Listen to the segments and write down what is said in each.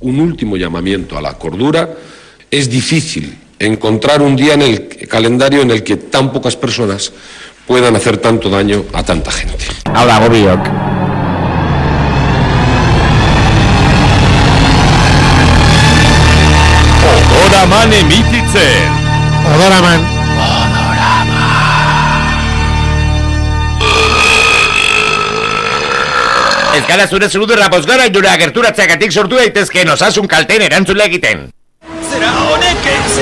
un último llamamiento a la cordura. Es difícil encontrar un día en el calendario en el que tan pocas personas puedan hacer tanto daño a tanta gente. Ahora, gobiok. Odoraman emititzen. Odoraman. Gara zure zurudurra pozgara inura gerturatzeagatik sortu daitezkeen osasun kalten erantzule egiten. Zera honek ez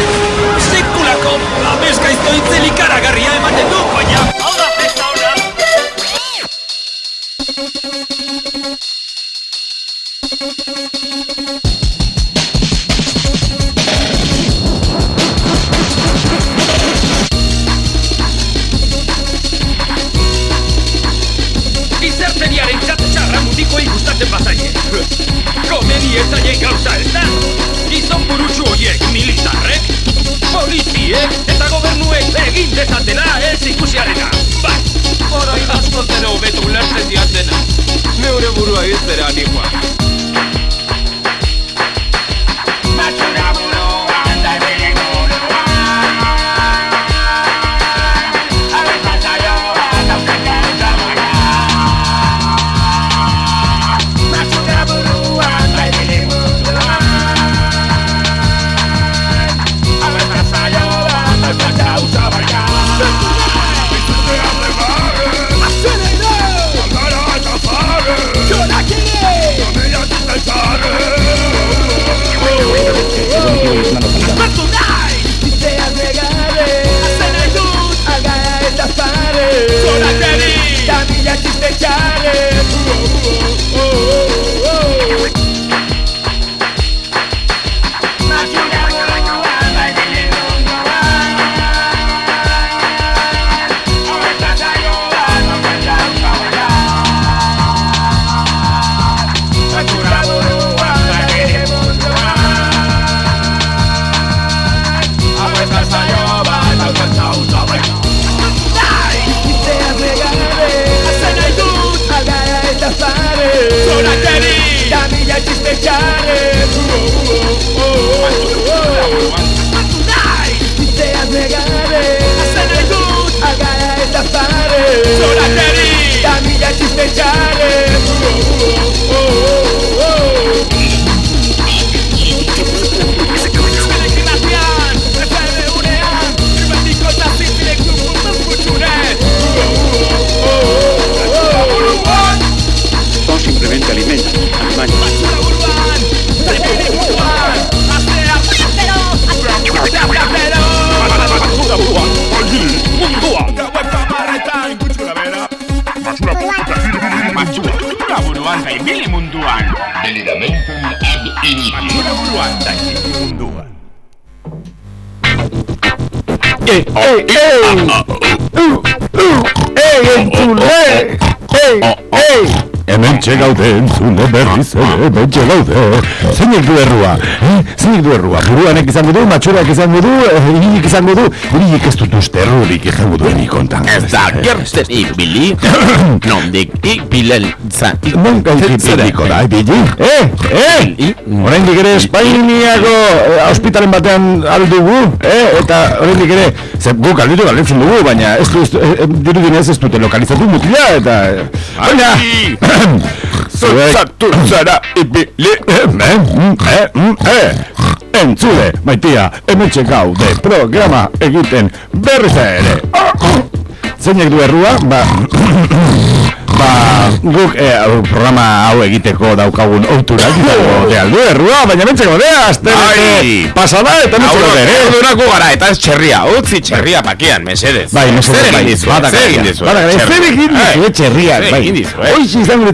sekulako abeskaizto itzelik aragarria ematen du, baina hau da festa ona. Izerteriaren gustatzen bazaie. Komeni ez zaie gauza ez da? Gizon burutsu horiek militarrek, poliziek eta gobernuek egin dezatela ez ikusiarena. Bai, orain asko zero hobeto ulertzen diatena. Neure burua izbera animoa. ya chiste chale. Eh, eh, Hemen txegaude entzule berriz ere, hemen txegaude. Zeinek du errua, eh? Zeinek du errua. Buruanek izango du, matxurak izango du, eh, irilik izango du, irilik ez dut uste errurik izango duen ikontan. Ez da, gertzen ibili, nondik ibilen zan. Non gauzipiliko da, ibili? Eh, eh! Oraindik ere Espainiako eh, ospitalen batean aldugu, eh? Eta oraindik ere, ze guk alditu galentzen dugu, baina ez du, ez du- eh, eh, dirudinez ez dute lokalizatu mutila, eta... Baina... Zuek... zara ibili... Eh. Entzule, maitia, hemetxe gaude programa egiten berriz ere. Zeinek du errua, ba... ba, guk hau programa hau egiteko daukagun outurak de aldu errua, baina hementxe gaude, azte Ai! pasada eta hementxe Aurro, gaude, eh? erdurako gara, eta ez txerria, utzi txerria pakian, mesedez. Bai, mesedez, bai, dizu, zer egin dizu, badakara, txerria? zer egin dizu, zer bai.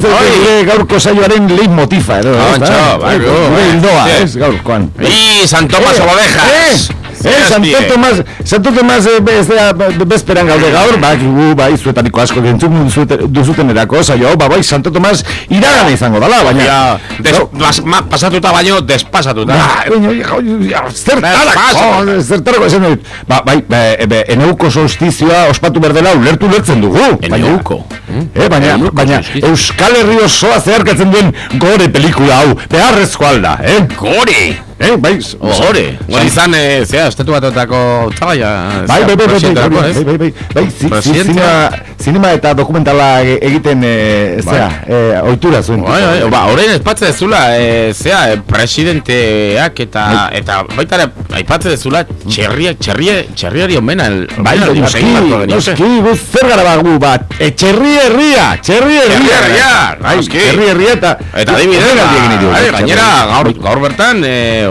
dizu? Hoiz Oi. gure gaurko saioaren leitmotifa, edo, ez da? Bai, Gure bai. hildoa, ez, gaurkoan. I, San Tomas Eh, Ovejas. Eh, Santo Tomas, Santo Tomas eh, be- ez da be- bezperan gaude gaur, ba, gu, bai, zuetariko asko gentzun duzute- duzuten erako, saio, ba, bai, Santo Tomas iragana izango dala, baina... Ja, des, No, bas, ma, pasatuta baino, despasatuta. Ba, zertarako, zertarako esan dut. Ba, bai, be, be, eneuko solstizioa ospatu berdela ulertu lertzen dugu. baina- Eneuko? Eh, baina, Eneuko baina. Euskal Herri osoa zeharkatzen duen gore pelikula hau, beharrezko alda, eh? Gore! Eh, bai, Gore! Gore izan, eh, zea, estatu batotako txabaia... Bai, bai, bai, bai, bai, bai, bai, bai, bai, bai, zinema, eta dokumentala e- egiten, e, zera, e, ohitura zuen. Bai, bai, ba, orain espatze dezula, e, zea, e, presidenteak eta, eta baita ere, aipatze dezula, txerria, txerria, txerriari omena, Bai, noski, noski, gu zer gara bagu bat, etxerri herria, txerri herria, Txerri herria, noski. txerri herria eta... Eta adibidez, ba, gainera, gaur, bertan,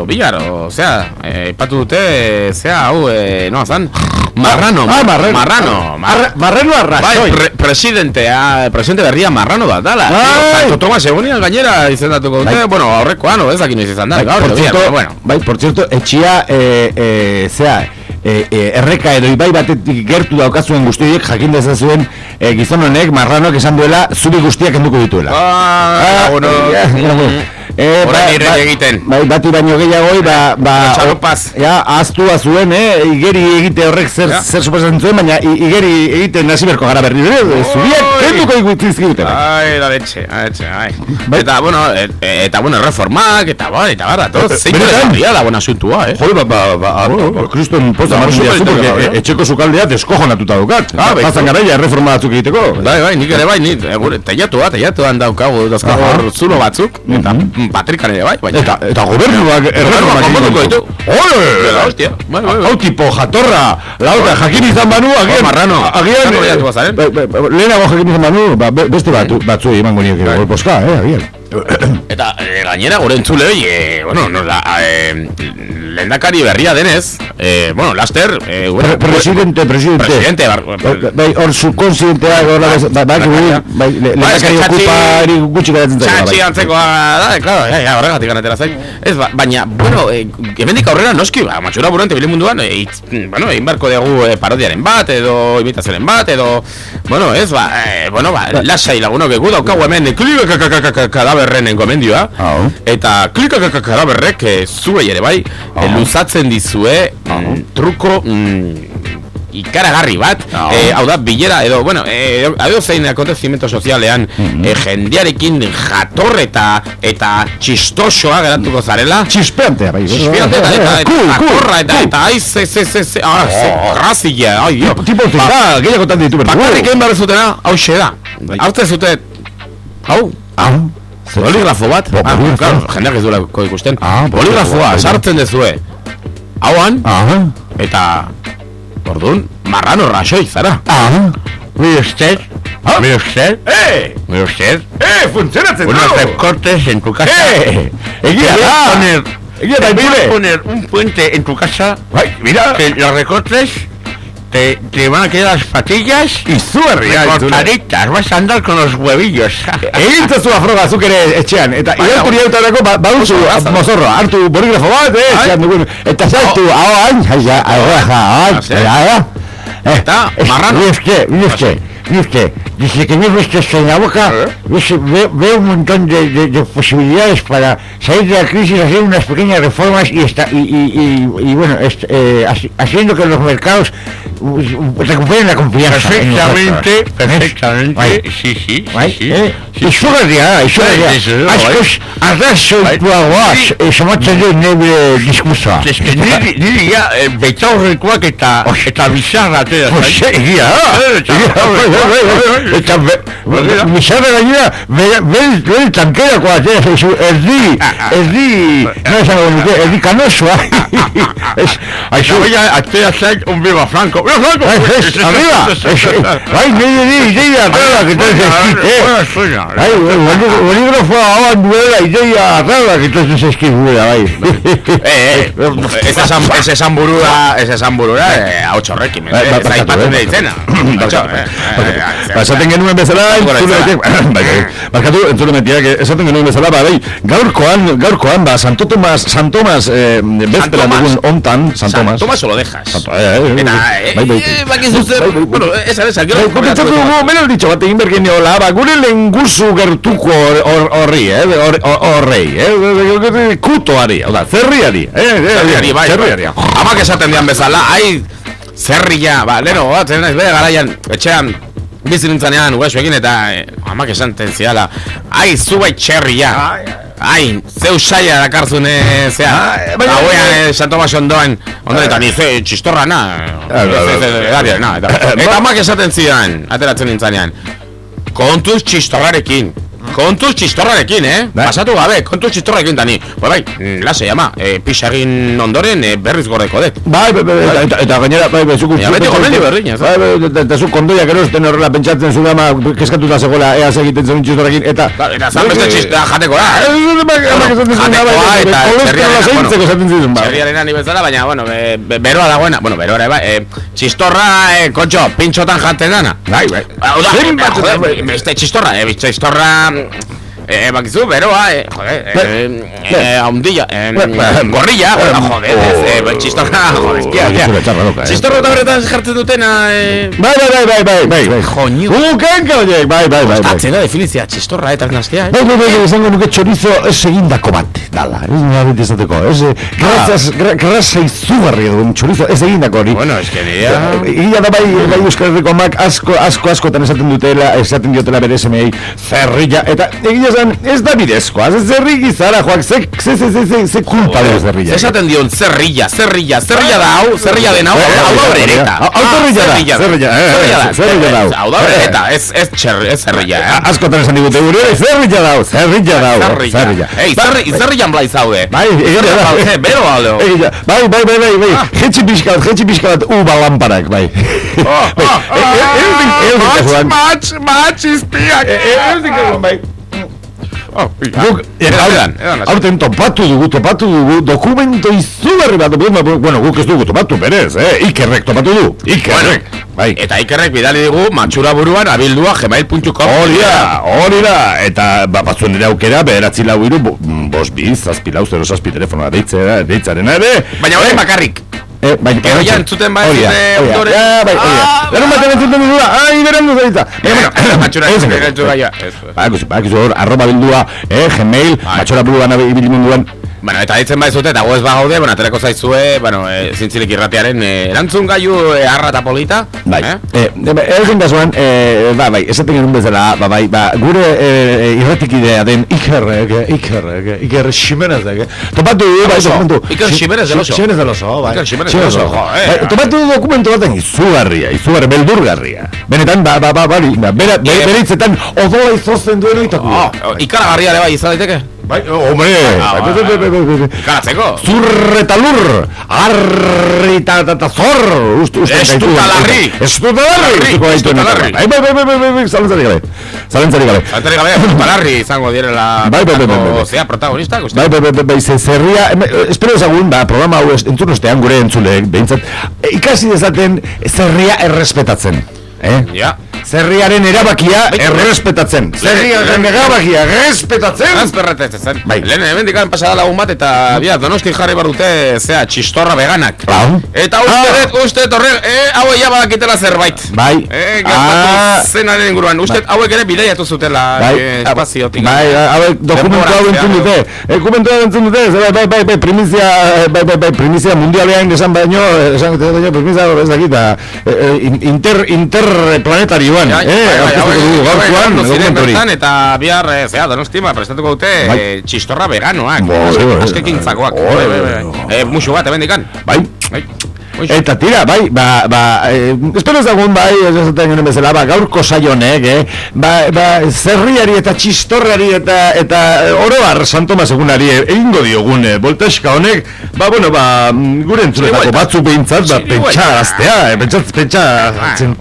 e, obilar, osea, e, ipatu dute, zea, hau, e, no, zan, marrano, Ah, marrano. marrano, Arra- Marrano Bai, arrasoi. pre presidentea, presidente berria marrano bat dala. Bai. Santo Tomas egunian gainera izendatuko dute, Bai. bueno, aurrekoan, no, ez dakit noiz izan da, Bai, gaur, por edo cierto, bihar, bueno. bai, por cierto, etxia, e, e, zea, e, e, erreka edo ibai batetik gertu daukazuen guztiek jakin dezazuen e, gizon honek marranoak esan duela zubi guztiak enduko dituela. Ah, ja, bueno. Eh, Orain ba- ba- egiten. Bai, bati baino gehiago, ba, ba, Txalopaz. ja, ahaztua zuen, eh, igeri egite horrek zer, Ja. zer suposatzen zuen, baina igeri egiten hasi berko gara berri, eh, zubiak Oi. kenduko ikutzizkidute. Ai, da letxe, da letxe, ai. Bai. Eta, bueno, et, eta, bueno, reformak, eta, bai, eta barra, toz, zein da, buena asuntua, eh? Joder, ba, ba, ba, ba, kriston poza Ba, martzen super diazu, porque e- etxeko sukaldea deskojonatuta daukat. Ah, bai. Pasan garaia erreforma batzuk egiteko. Bai, bai, nik ere bai, nik, eh, gure, teiatua, teiatuan daukagu, dauzkagu zulo batzuk, eta. Patrikan ere bai, baina. Eta, eta gobernuak Gobernuak konponduko ditu. Ole! Eta, hostia, bai, bai, bai. Hau tipo jatorra, lauta, jakin izan banu, agian... marrano. Agian... Bai, bai, bai, Lehenago jakin izan banu, ba, be- beste batzuei emango nioke Bai. golposka, eh, agian. Eta e, gainera gure entzule hori, e, bueno, no, la, e, lehendakari berria denez, e, bueno, laster, e, Pre- Presidente, presidente. Presidente, bar, Bai, Bai, hor subkonsientea, hola, bai, bai, bai, bai, le- lehendakari eske okupa eri gutxi geratzen zaio. Txatxi bai. antzekoa da, claro, ja, ja, horregatik ganatera zain. Ez, ba, baina, bueno, e, hemendik aurrera noski, ba, matxura burante bile munduan, e, bueno, egin barko dugu e, parodiaren bat, edo imitazioaren bat, edo, bueno, ez, ba, e, bueno, ba, lasai lagunok egu daukagu hemen, klika kadaberren engomendioa, Hau. eta klika kadaberrek, e, zuei ere bai, e, luzatzen dizue, mm, truko, mm, ikaragarri bat, Hau. eh, hau da, bilera, edo, bueno, eh, edo zein akontezimento sozialean, eh, jendearekin jator eta, eta txistosoa geratuko zarela, Txispeantea, bai. Txispiante eta, eta, eta, eta, cool. eta, ai, ze, ze, ze, ze, ah, ze, grazia, ai, jo. Tipo zeta, gehiagotan ditu bertu. Bakarrik egin behar zutena, hau da. Hartzen zuten, hau, Ah, boligrafo bat, Bo- ah, claro, jendeak ez duelako ikusten, Ah, boligrafoa, sartzen dezue, hauan, Aha, eta, orduan, marrano rasoi, zara. aha. Mire usted, Ah. mire usted, Eh, mire usted, eh, funtzionatzen unos recortes en tu casa. Eh, egia da. poner, Egia da, poner un puente en tu casa Bai, mira. que los recortes te, te van a quedar las patillas entzule. recortaditas. Vas a andar con los huevillos. Egin zazu afroga zuk ere etxean, eta irakurri autarako ba, baduzu mozorroa, hartu boligrafo bat, eh, etxean dugun, eta zaitu, hau hain, ja, hau sí. hain, Eta, marrano. Usted, desde que veo esto en la boca, ves- veo, veo un montón de, de- de posibilidades para salir de la crisis, hacer unas pequeñas reformas y, esta, y, y, y- y, bueno, est- eh, haci- haciendo que los mercados uh, recuperen la confianza. en Perfectamente, perfectamente, Bai. sí, sí, Bai, sí, sí. eh? Izugarria, izugarria. Desde luego, bai. Askoz, arrazoituagoaz, somatzen du nebre que niri, niri ja, betaurrekoak eta, eta bizarra atera egia da, Eh, egia, eta- bizarra gainera, be- bel, bel tankerakoa atera zaizu, erdi, erdi, no esango nuke, erdi kanosoa. Es- Aizu, baina atera zait un Viva Franco. ¡Viva Franco! Bai, ez, arriba, bai, nire nire ideia, arrabak, entonces, eh, Buena suena. Bai, boli- bolígrafo haban duela ideia arrabak, entonces eskizguela, bai. Eh, eh, ez esan, ez esan burura, ez esan burura, eh, hau txorrekin, Bai, ez barkatu, aipatzen eh, da izena. Eh, eh. Ba, esaten genuen bezala, bai, bai, barkatu, entzule metiak, eh, esaten genuen bezala, ba, bai, gaurkoan, gaurkoan, ba, Santo Tomas, San Tomas, eh, bezperan Tomas. dugun ontan, San San Tomas. Tomas o lo dejas. Santo, eh, eh, Eta, bai, bai, bai. eh, zer, Bai, bai, bai. bueno, esa, esa, gero... Bai, komentzatu dugu, mena ditxo bat egin bergen diola, ba, gure lenguzu gertuko hor- hor- horri, eh, hor- hor- horrei, eh, kutoari, hau da, zerriari, eh, eh, Zerriari, bai, zerriari. bai. Amak esaten dian bezala, ai, zerria, ba, leno, bat, zen naiz, bere garaian, etxean, bizi nintzanean, guaxoekin, eta eh, amak esaten ziala, ai, zu bai txerria, ai, zeu saia dakarzune, zea, baina- hauean, eh, San Tomas ondoan, ondoan, eta ni, ze, txistorra na, eta amak esaten zidan, ateratzen nintzanean, kontuz txistorrarekin, Kontuz txistorrarekin, eh? Bai. Pasatu gabe, kontuz txistorrarekin tani. Bai, bai, lase, ama, e, pixagin ondoren e, berriz gordeko dut. Bai, bai, bai, eta, eta, gainera, bai, bai, zuku... Ja, beti zuku- gomendio berdina, ez da? Bai, bai, eta, eta zuk kondoiak erosten horrela pentsatzen zu dama, keskatuta zegoela, ea egiten zen txistorrekin, eta... Claro, eta zan beste txistea jateko da, Eh, eh? eh, bai, zuen, Jatekoa bai, bai, eta bai, kolesterola txerriarena, zaintzeko bueno, esaten zizun, bai. Txerriaren ani bezala, baina, bueno, be, be, beroa dagoena, bueno, beroa bai, e, txistorra, e, kontxo, pintxotan jaten dana. Bai, bai. Hau da, bai. joder, beste txistorra, e, txistorra, 嗯 e, bakizu, beroa, e, joder, e, e, haundilla, e, gorrilla, joder, ez, e, txistorra, joder, txarra doka, eh. Txistorra eta horretan jartzen dutena, e, Bai, bai, bai, bai, bai, bai, bai. Joño. Uh, kenka horiek, bai, bai, bai, bai. Atzena definizia, txistorra eta naztea, eh? bai, bai, bai, esango nuke txorizo ez egindako bat, dala, ez nire beti izateko, ez, eh, grazas, gra- grasa izugarri egun txorizo ez egindako hori. Bueno, es que nia... Egia da bai, bai Euskal Herriko amak asko, asko, askotan esaten dutela, esaten diotela bere semei zerrilla, eta egia esan, ez da bidezkoa, ez zerri gizara, joak, ze, ze, ze, ze, ze, ze kulpa du zerrilla. Esaten dion zerrilla, zerrilla, zerrilla da hau, zerrilla den hau, Eh, eh, hau da eh, horereta. hau- hau zerrilla da, zerrilla, eh, eh, zerrilla da, da hau. Hau da horereta, ez, ez txer, ez zerrilla, eh? Askotan esan digute gure, zerrilla dau, zerrilla dau, Zerrilla. zerrilla. Ei, zerri, zerrillan blai zaude. Bai, egia da. Bero aldo. Bai, bai, bai, bai, bai, jetxi pixka bat, jetxi pixka bat, uba lamparak, bai. Oh, Bai, e- e- Mats, mats, izpiak. e- e- edozein kasuan, bai. Guk, e, Edan, hau- edan, edan, edan. aurten topatu dugu, topatu dugu, dokumento izugarri bat, bueno, bueno, guk ez dugu topatu, berez, eh, ikerrek topatu du, ikerrek, bai. Eta ikerrek bidali digu matxura buruan abildua gmail.com Hori da, hori da, eta ba, batzuen ere aukera, beheratzi lau iru, bo- bost bi, zazpi lau, zero zazpi telefonoa deitzera, deitzarena ere. Baina hori bakarrik. Eh, bai, Gero ja entzuten bai, Hori da, hori da. Ja, bai, hori da. Ah, Larun batean entzuten duzula, ai, berandu zaitza. Baina, matxura Ez, entzuten ez, gaitu gaia. Ba, ikusi, ba, ikusi hor, arroba bildua, eh, gmail, Bai. matxora buruan ibili munduan. Bueno, eta ditzen bai zute, eta gu ez bagaude, bueno, aterako zaizue, bueno, e, zintzilik irratearen e, erantzun gaiu e, arra eta polita. Bai, Eh? eh, eh, egun kasuan, eh, ba, bai, esaten genuen bezala, ba, bai, ba, gure eh, irratikidea den Ikerrek, eh, Ikerrek, eh, Iker Ximenezek, eh, topatu du, bai, dokumentu. Iker Ximenez del Oso. Ximenez del Oso, bai. Iker Ximenez Ximenez del Oso, jo, eh. Bai, topatu du dokumentu baten izugarria, izugarri, beldurgarria. Benetan, ba, ba, ba, bari, ba, bera, be, Eh, bere hitzetan odola izosten duen oitatu. Oh, oh, ikaragarria ere bai. Bai, hombre, Ah, bai, bai, bai, bai, bai, bai, bai. Zur eta lur, arri eta eta eta zor, uste, uste Estu eta larri. Estu eta larri, Larri, estu eta larri. Bai, bai, bai, bai, bai, bai, bai, zalantzarik gabe, zalantzarik gabe. Zantari gabe, palarri izango direla Bai, bai, bai, bai, bai. zea protagonistak, uste. Bai, bai, bai, bai, bai, ze zerria, eh, espero ezagun, ba, programa hau entzun ostean gure entzuleek, behintzat, eh, ikasi dezaten zerria errespetatzen. Eh? Ja. Zerriaren erabakia Bai, errespetatzen. Zerriaren erabakia errespetatzen. Azperretetzen. Bai. Lehen, hemen dikan pasada lagun bat eta bia, donosti jarri bar dute, zea, txistorra veganak. Lau. Eta uste Ah. dut, uste dut horre, eh, hauek ja badakitela zerbait. Bai. Ah. gertatu zenaren inguruan. Uste dut hauek ere bideiatu zutela Bai, eh, espaziotik. bai, hauek dokumentu hau entzun dute, dokumentu hau entzun dute, zer, bai, bai, bai, primizia, bai, bai, bai, primizia mundialean esan baino, esan baino, primizia ez dakit, ba, eh, eh, interplanetarioan, Bai, eh, bai, bai, aurkeztuko dugu gaurkoan, dokumentu Eta bihar, eh, zea, donostima, prestatuko dute Bai. eh, txistorra veganoak. Askekin zakoak. Bai, bai, bai. Eh, musu bat, hemen dikan. Bai, Bai. Eta tira, bai, ba, ba, eh, espero ezagun, bai, ez esaten genuen bezala, ba, gaurko saionek, eh, ba, ba, zerriari eta txistorrari eta, eta eh, oroar San Tomas egunari eh, egingo diogun eh, voltaxka honek, ba, bueno, ba, gure entzuletako Txiri buelta. batzu behintzat, ba, pentsa aztea, eh, pentsa,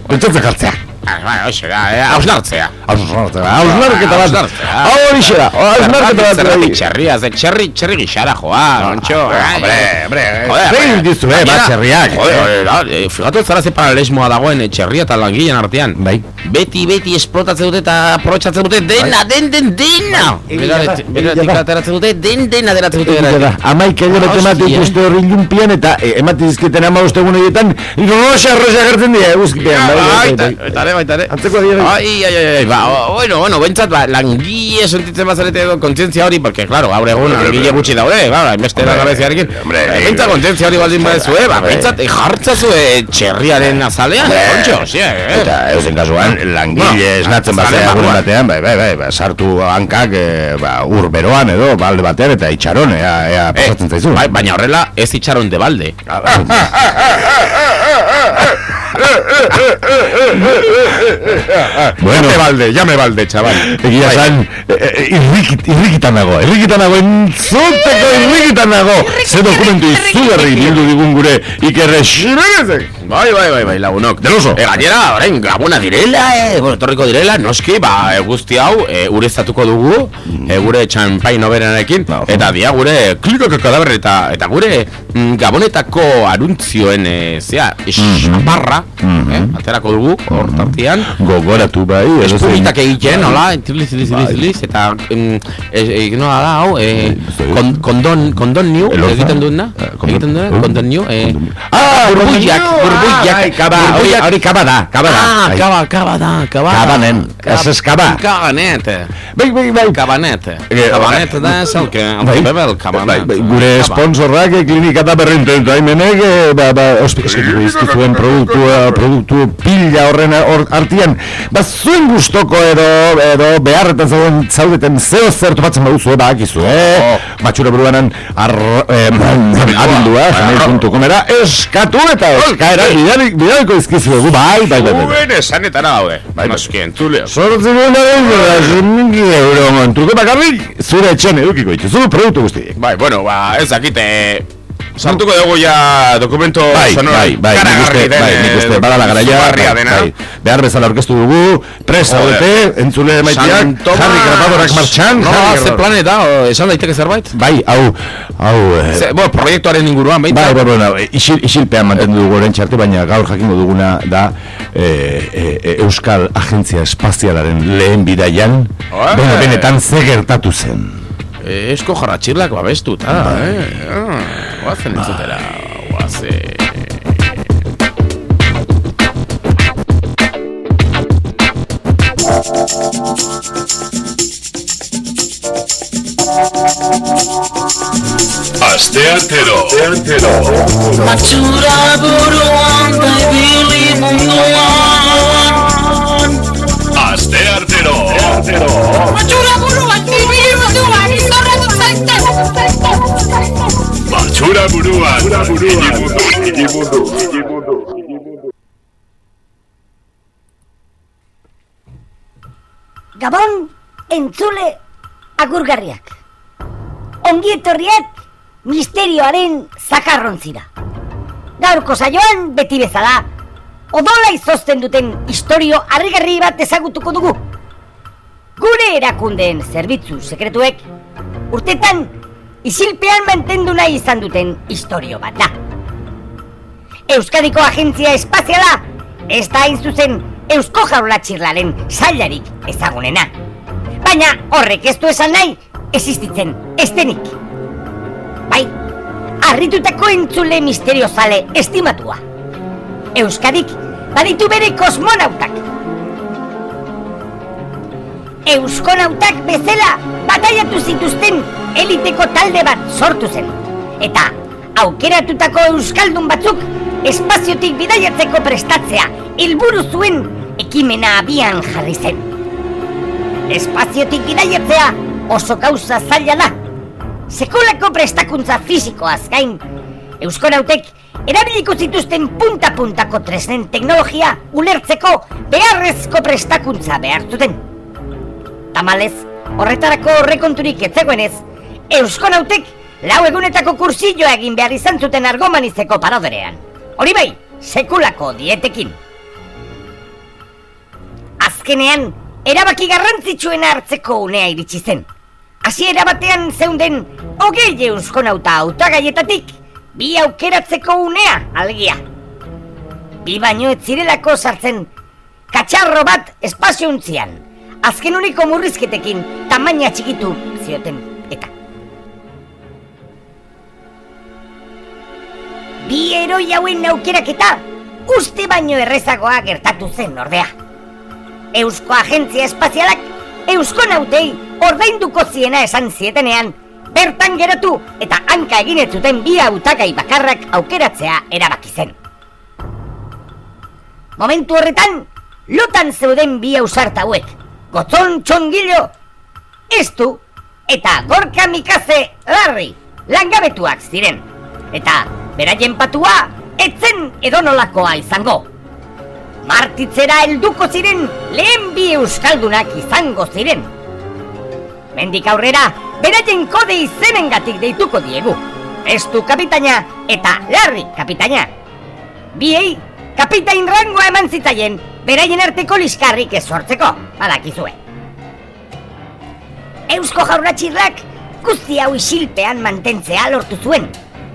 pentsatzen jartzea. Hoxe da, eh, hausnartzea. Hausnarketa, bat. Hausnartzea. Horixe da, hausnarketa bat. Zergatik txerria, ze txerri, txerri gixara, joa, ontxo. Hombre, hombre, zein dizu, eh, bat txerriak. Joder, joder, da, figatu zara ze paralesmoa dagoen txerria eta langileen artean. Bai. Beti, beti esplotatzen dute eta aprobetxatzen dute dena, den, den, dena. Beratik ateratzen dute, den, den ateratzen dute amaik Hostia, emate eh? dituzte horri lumpian eta e, emate dizketen ama ostegun horietan rosa rosa gertzen dira eguzkipean. bai, ere, baita ere. Antzeko dira. Ai, ai, ai, ba, bueno, bueno, bentsat, ba, langile sentitzen bazarete edo kontzientzia hori, porque, claro, gaur egun langile gutxi daude, ba, hainbeste langabeziarekin. hombre, Eh, Bentsat kontzientzia hori baldin badezue, ba, bentsat, eh, jartzazue txerriaren azalean, kontxo, zi, eh. Eta eusen kasuan, langile esnatzen batean, egun batean, bai, bai, bai, ba, sartu hankak, eh, ba, ur beroan edo, balde batean, eta itxaron, ea, ea, Eh, pasatzen zaizu. bai, baina horrela ez itxaron de balde. Bueno, Llame balde, llame balde, chaval. egia esan, e, e, irrikit, irrikitan nago, irrikitan nago, entzuteko irrikitan nago. Ze dokumentu izugarri bildu digun gure ikerre. Bai, bai, bai, bai, lagunok. Deloso. E, gainera, orain, gabona direla, eh, bueno, torriko direla, noski, ba, e, guzti hau, e, ureztatuko dugu, e, gure txampain oberenarekin, Ba, eta dia gure klikoko kadaber eta, eta gure mm, gabonetako aruntzioen, e, zea, esparra, eh, aterako dugu, hor. tartian, Gogoratu bai, edo Espumitak egiten, hola, tiliz, tiliz, tiliz, tiliz, eta, mm, e, e, nola da, hau, e, kon, kondon, kondon Elorza? egiten duena, Eh, kondon- egiten duena, eh? kondon new, e, Ah, burbuiak, burbuiak, Ai, kaba, hori, burbuiak. hori kaba da, kaba da. Ah, Ai. kaba, kaba da, kaba. Kabanen, ez ez kaba. Kabanet. Bai, bai, bai. Kabanet. Eh, Kabanet da ez el que, el Bai. que bebe el kabanet. Bai, bai, gure Kaba. sponsorrak eh, klinika eta berrinten daimenek eh, ba, ba, ospikazkatu izkizuen produktu, produktu pila horren hor artian ba, zuen gustoko edo, edo beharretan zauden zaudeten zeo zer topatzen baduzu, eh, badakizu, eh? Matxura buruanan ar, eh, abildua, janei.comera, eskatu eta eskaera bidaliko izkizuegu, bai, bai, bai, bai. Uben esanetara daude. bai. Noski, entzuleo. Zortzi gundaren, euro montuko bakarrik, zure etxen edukiko dituzu produktu guztiek. Bai, bueno, ba, ez dakite... Sartuko dugu ja dokumento Bai, sonora. bai, bai, nik uste, bai, nik uste, eh, badala garaia, bai, bai, behar bezala aurkeztu dugu, presa dute, entzule maiteak, jarri grabadorak martxan, No, ze planeta, esan daiteke zerbait? Bai, hau, hau, eh, bueno, proiektuaren inguruan, Bai, behintzat. bai, bueno, isil, isilpean mantendu dugu orain txarte, baina gaur jakingo duguna da eh, eh, Euskal Agentzia Espazialaren lehen bidaian, benetan ze gertatu zen. Esko jarratxirlak babestuta, eh? Ah, Guazen entzutera, guazen... Asteartero. Matxura buruan da ibili munduan Asteartero. Matxura buruan Matxura buruan. Hirimundu. Gabon, entzule, agurgarriak. Ongi etorriak misterioaren zakarrontzira. Gaurko saioan beti bezala, odola izozten duten historio harrigarri bat ezagutuko dugu. Gure erakundeen zerbitzu sekretuek, urtetan isilpean mantendu nahi izan duten historio bat da. Euskadiko Agentzia Espaziala ez da hain zuzen Eusko Jaurlatxirlaren sailarik ezagunena. Baina horrek ez du esan nahi, existitzen estenik. Bai, harritutako entzule misteriozale estimatua. Euskadik baditu bere kosmonautak. Euskonautak bezala bataiatu zituzten eliteko talde bat sortu zen. Eta aukeratutako euskaldun batzuk espaziotik bidaiatzeko prestatzea helburu zuen ekimena abian jarri zen. Espaziotik bidaiatzea oso gauza zaila da. Sekolako prestakuntza fisikoaz gain, Euskonautek erabiliko zituzten punta-puntako tresnen teknologia ulertzeko beharrezko prestakuntza behar zuten. Tamalez, horretarako horrekonturik ez zegoenez, Euskonautek lau egunetako kursilloa egin behar izan zuten argomanizeko paradorean. Hori bai, sekulako dietekin. Azkenean, erabaki garrantzitsuen hartzeko unea iritsi zen. Hasiera batean zeunden hogei euskonauta hautagaietatik bi aukeratzeko unea alegia. Bi baino ez zirelako sartzen katxarro bat espaziontzian. Azken uniko murrizketekin tamaina txikitu zioten eta. Bi eroi hauen aukeraketa uste baino errezagoa gertatu zen ordea. Eusko Agentzia Espazialak Eusko Nautei ordainduko ziena esan zietenean, bertan geratu eta hanka egin ez zuten bi hautagai bakarrak aukeratzea erabaki zen. Momentu horretan, lotan zeuden bi ausart hauek, gotzon txongilo, estu eta gorka mikaze larri, langabetuak ziren. Eta beraien patua, etzen edonolakoa izango. Martitzera helduko ziren lehen bi euskaldunak izango ziren. Mendik aurrera, beraien kode izenengatik deituko diegu. Estu kapitaina eta larri kapitaina. Biei, kapitain rangoa eman zitzaien, beraien arteko liskarrik ez sortzeko, badakizue. Eusko jaurratxirrak guzti hau isilpean mantentzea lortu zuen.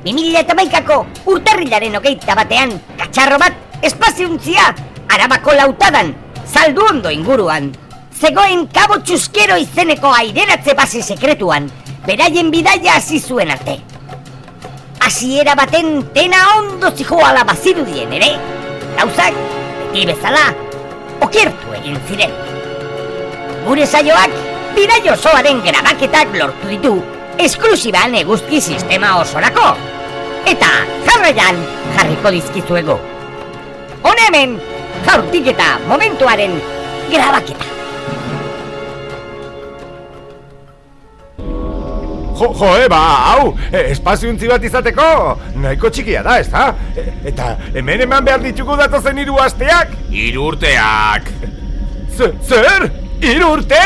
2000 eta maikako urtarrilaren hogeita batean, katxarro bat, espaziuntzia, arabako lautadan, saldu ondo inguruan. Zegoen kabo txuskero izeneko aireratze base sekretuan, beraien bidaia hasi zuen arte. Hasiera baten tena ondo zijoala bazirudien ere, gauzak, beti bezala, okertu egin ziren. Gure saioak, bidaio osoaren grabaketak lortu ditu, esklusiban eguzki sistema osorako. Eta jarraian jarriko dizkizuego. Hone hemen, jaurtik eta momentuaren grabaketa. Jo, jo, e, ba, hau, e, espaziontzi bat izateko, nahiko txikia da, ez da? E, eta hemen eman behar ditugu datozen hiru asteak? Hiru urteak. Z zer? Hiru urte?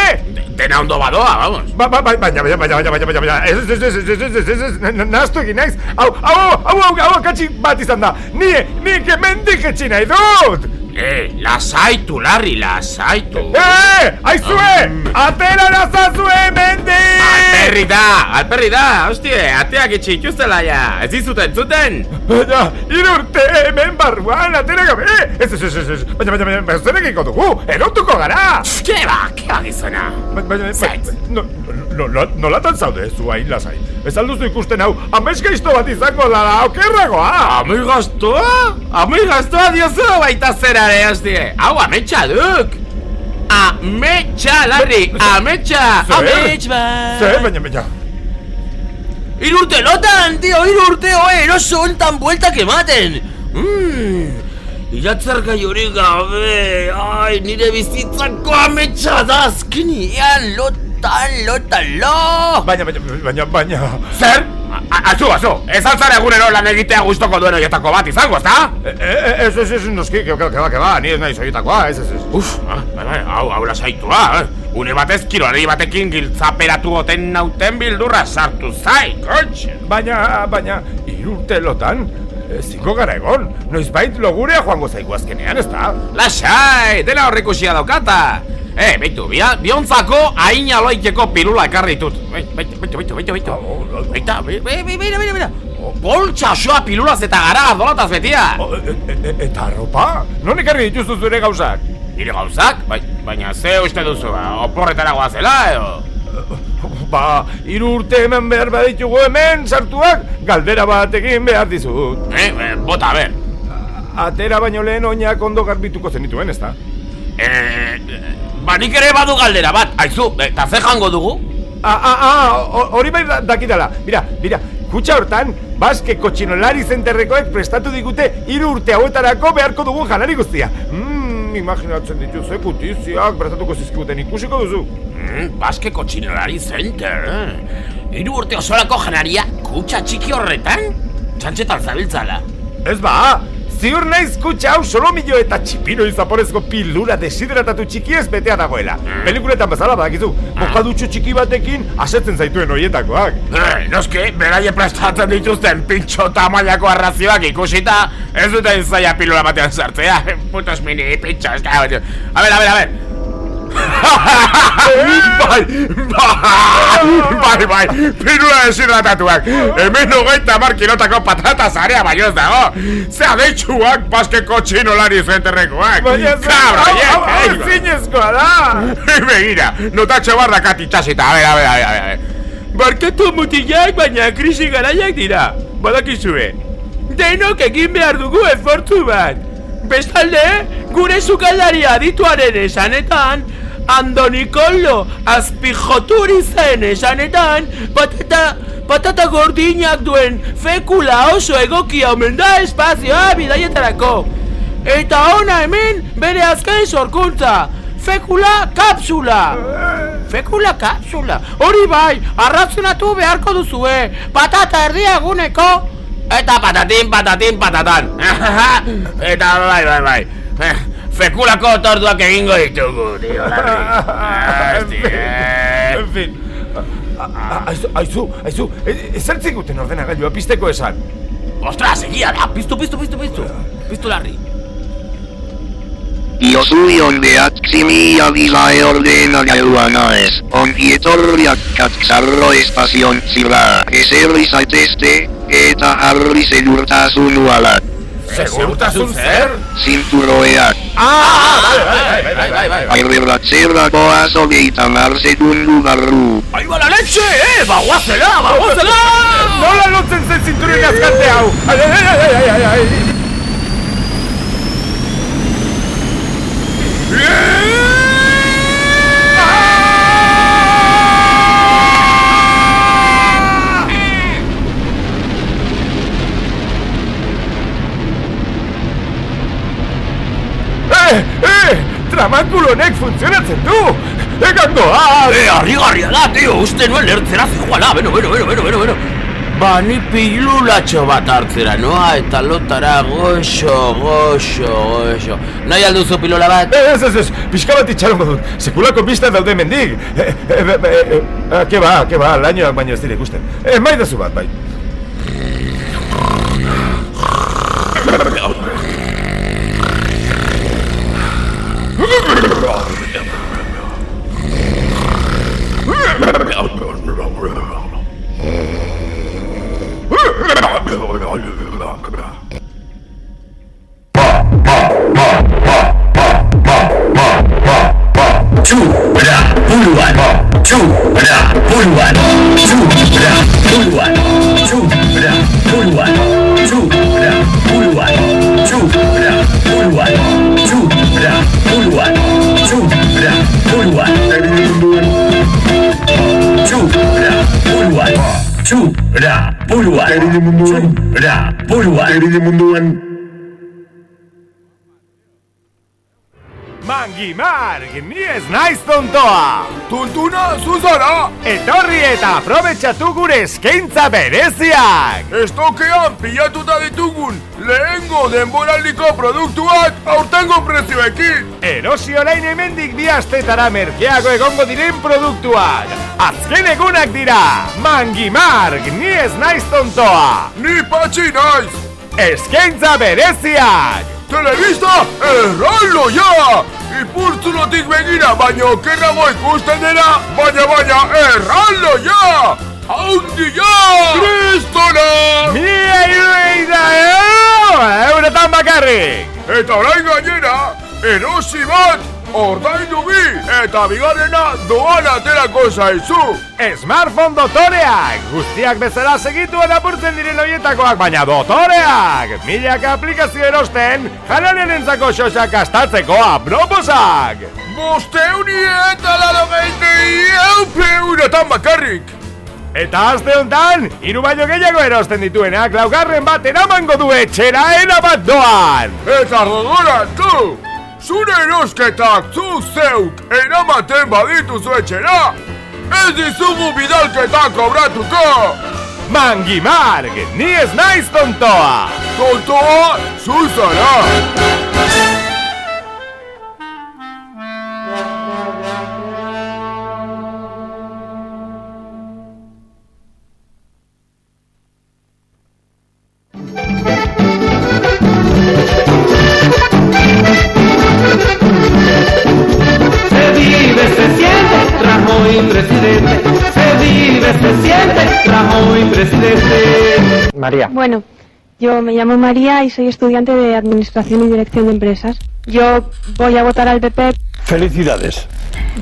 Dena ondo badoa, vamos. Ba, ba, ba, baina, baina, baina, baina, baina, baina, ez, ez, ez, ez, ez, ez, ez, ez, ez, na- nahastu egin naiz. Hau, hau, hau, hau, hau, izan da. Ni, ni kemendik etxi nahi dut. Eh, lasaitu, larri, lasaitu. Eh, aizue, atera nazazue mendik! Alperri da, alperri da, hostie, ateak itxi ituztela ja. Ez dizuten, zuten? Baina, hiru urte hemen barruan atera gabe. Ez, ez, ez, ez, ez, baina, baina, baina, baina, zer egiko dugu, erotuko gara. Ke ba, ke ba gizona. Baina, baina, baina, no, no, no, nolatan zaude zu hain lasai. Ez alduzu ikusten hau, amesgaizto bat izango dara, okerragoa. Amigaztoa? Amigaztoa diozu baita zerare, hostie. Hau, ametsa duk. Ametsa, larri, ametsa. Amets bat. Zer, baina, baina, Hiru urte lotan, tío, hiru urte hoe, eroso hontan bueltak ematen. Mmm, iratzarka jori gabe, ai, nire bizitzako ametsa da, azkenean, lotan, lotan, lo. baina, baina, baina, baina, Zer? A- Azu, azu, ez altzara egunero lan egitea gustoko duen horietako bat izango, ezta? E- e- ez, ez, ez, noski, que, que, que, que ba, ni ez nahi zoietakoa, ez, ez, ez. Uf, ah, hau, hau lasaitua, eh? Une batez kiroari batekin giltzaperatu goten nauten bildurra sartu zai, kotxe. Baina, baina, irurte lotan, ziko gara egon, noizbait logurea joango zaigu azkenean, ez da? Lasai, dela horrikusia daukata. Eh, beitu, bia, biontzako aina loikeko pilula ekarri ditut. Bai, baitu, baitu, baitu, baitu, baitu. Baita, be- be- be- beira, beira, beira. Poltsa osoa pilulaz eta gara dolataz betia. E, e, e, eta arropa? Non ekarri dituzu zure gauzak? Nire gauzak, bai, baina ze uste duzu, ba, oporretara goazela edo? Ba, hiru urte hemen behar baditugu hemen sartuak, galdera bat egin behar dizut. Eh, eh, bota, ber. Atera baino lehen oinak ondo garbituko zenituen, ez da? Eh, ba, nik ere badu galdera bat, aizu, eta ze jango dugu? Ah, ah, ah, ho- hori bai da- dakidala. Mira, mira, kutsa hortan, Baske kotxinolari zenterrekoek prestatu digute hiru urte hauetarako beharko dugun janari guztia. Mmm, imaginatzen dituzu, gutiziak prestatuko zizkiguten ikusiko duzu. Mm, Baske kotxinolari center, eh? Hiru urte osorako janaria kutsa txiki horretan? Txantxetan zabiltzala. Ez ba, ziur naiz kutsa hau solomillo eta txipiro izaporezko pilura desidratatu txiki ez betea dagoela. Pelikuletan bezala badakizu, bokadutxo txiki batekin asetzen zaituen horietakoak. Eh, noski, beraie prestatzen dituzten pintxo tamailako arrazioak ikusita, ez dute izaia pilula batean sartzea. Putos mini pintxo, ez A ber, a ber, a ber. Bai, bai, bai, pirula deshidratatuak. Hemen hogeita mar kilotako patata zarea baino ez dago. Zea deitxuak baskeko txinolari ze- Kabra, hau- hiek, hau- ezinezkoa da. Begira, notatxo bardakat itxasita, a ver, a ver, a ver, a ver. Barkatu mutilak baina krisi garaiak dira. Badakizue. Denok egin behar dugu efortzu bat. Bestalde, gure sukaldari adituaren esanetan, Andonikollo azpijoturi zen esanetan, patata, patata gordinak duen fekula oso egokia omen da espazioa bidaietarako. Eta ona hemen bere azken sorkuntza, fekula kapsula. Fekula kapsula. Hori bai, arrazionatu beharko duzue. Patata erdia eguneko. Eta patatin, patatin, patatan. Eta bai, bai, bai fekulako otorduak egingo ditugu, dio larri. en fin, eh. aizu, aizu, aizu, e, ezertzen guten ordena gailua pizteko esan. Ostras, egia da, piztu, piztu, piztu, piztu, piztu larri. Iozu ondeak zimia dila eordena gailua naez, ongi etorriak katzarro espazion zira, ezer izaiteste, eta harri zedurtasun ualak. Segurtasun zer? Zinturoeak, Ah, vale, bai, bai, bai, bai. airberratzerrakoa hogeita mar segundu barru. Ahí va la leche, eh, baguazela, baguazela! Nola lotzen zen zinturin azkante hau? Ai, ai, ai, ai, ai, ai, tramankulu honek funtzionatzen du! Egan goaz! Eh, harrigarria da, tio, uste nuen lertzera zijoala, beno, beno, beno, beno, beno. Ba, ni pilulatxo bat hartzera, noa, eta lotara goxo, goxo, goxo. Nahi alduzu pilula bat? Ez, ez, ez, pixka bat itxarongo dut, sekulako pista daude mendik. Eh, eh, eh, eh, ke ba, ke ba, lainoak baino ez dira ikusten. Eh, maidazu bat, bai. Two, da, Puluhan. Tadinya munduan. Sudah, puluhan. Tadinya munduan. Ni ez naiz tontoa! Tuntuna, zuzara! Etorri eta aprobetxatu gure eskaintza bereziak! Estokean pilatuta ditugun lehengo denboraldiko produktuak aurtengo prezioekin. Erosi orain hemendik bi astetara merkeago egongo diren produktuak! Azken egunak dira! Mangi Marg, ni ez naiz tontoa! Ni patxi naiz! Eskaintza bereziak! Telebista erraldo ja! Ipurtzulotik begira, baino kerrago ikusten dena, baina baina erraldo ja! Haundi ja! Kristona! Mila irueida eurotan bakarrik! Eta orain gainera, erosi bat, ordaindu bi, eta bigarrena doan aterako zaizu! Smartphone dotoreak! Guztiak bezala segituen apurtzen diren horietakoak, baina dotoreak! Milak aplikazio erosten, jaranen entzako xosak astatzeko aproposak! Bosteuni eta laro geitei eupeuretan bakarrik! Eta azte honetan, hiru baino gehiago erosten dituenak laugarren bat eramango du etxera erabat doan! Eta gogoratu! Zure erosketak zu zeuk eramaten badituzu etxera! Ez dizugu bidalketak kobratuko! Mangi Marg, ni ez naiz tontoa! Tontoa, zu zara! María. Bueno, yo me llamo María y soy estudiante de Administración y Dirección de Empresas. Yo voy a votar al PP Felicidades.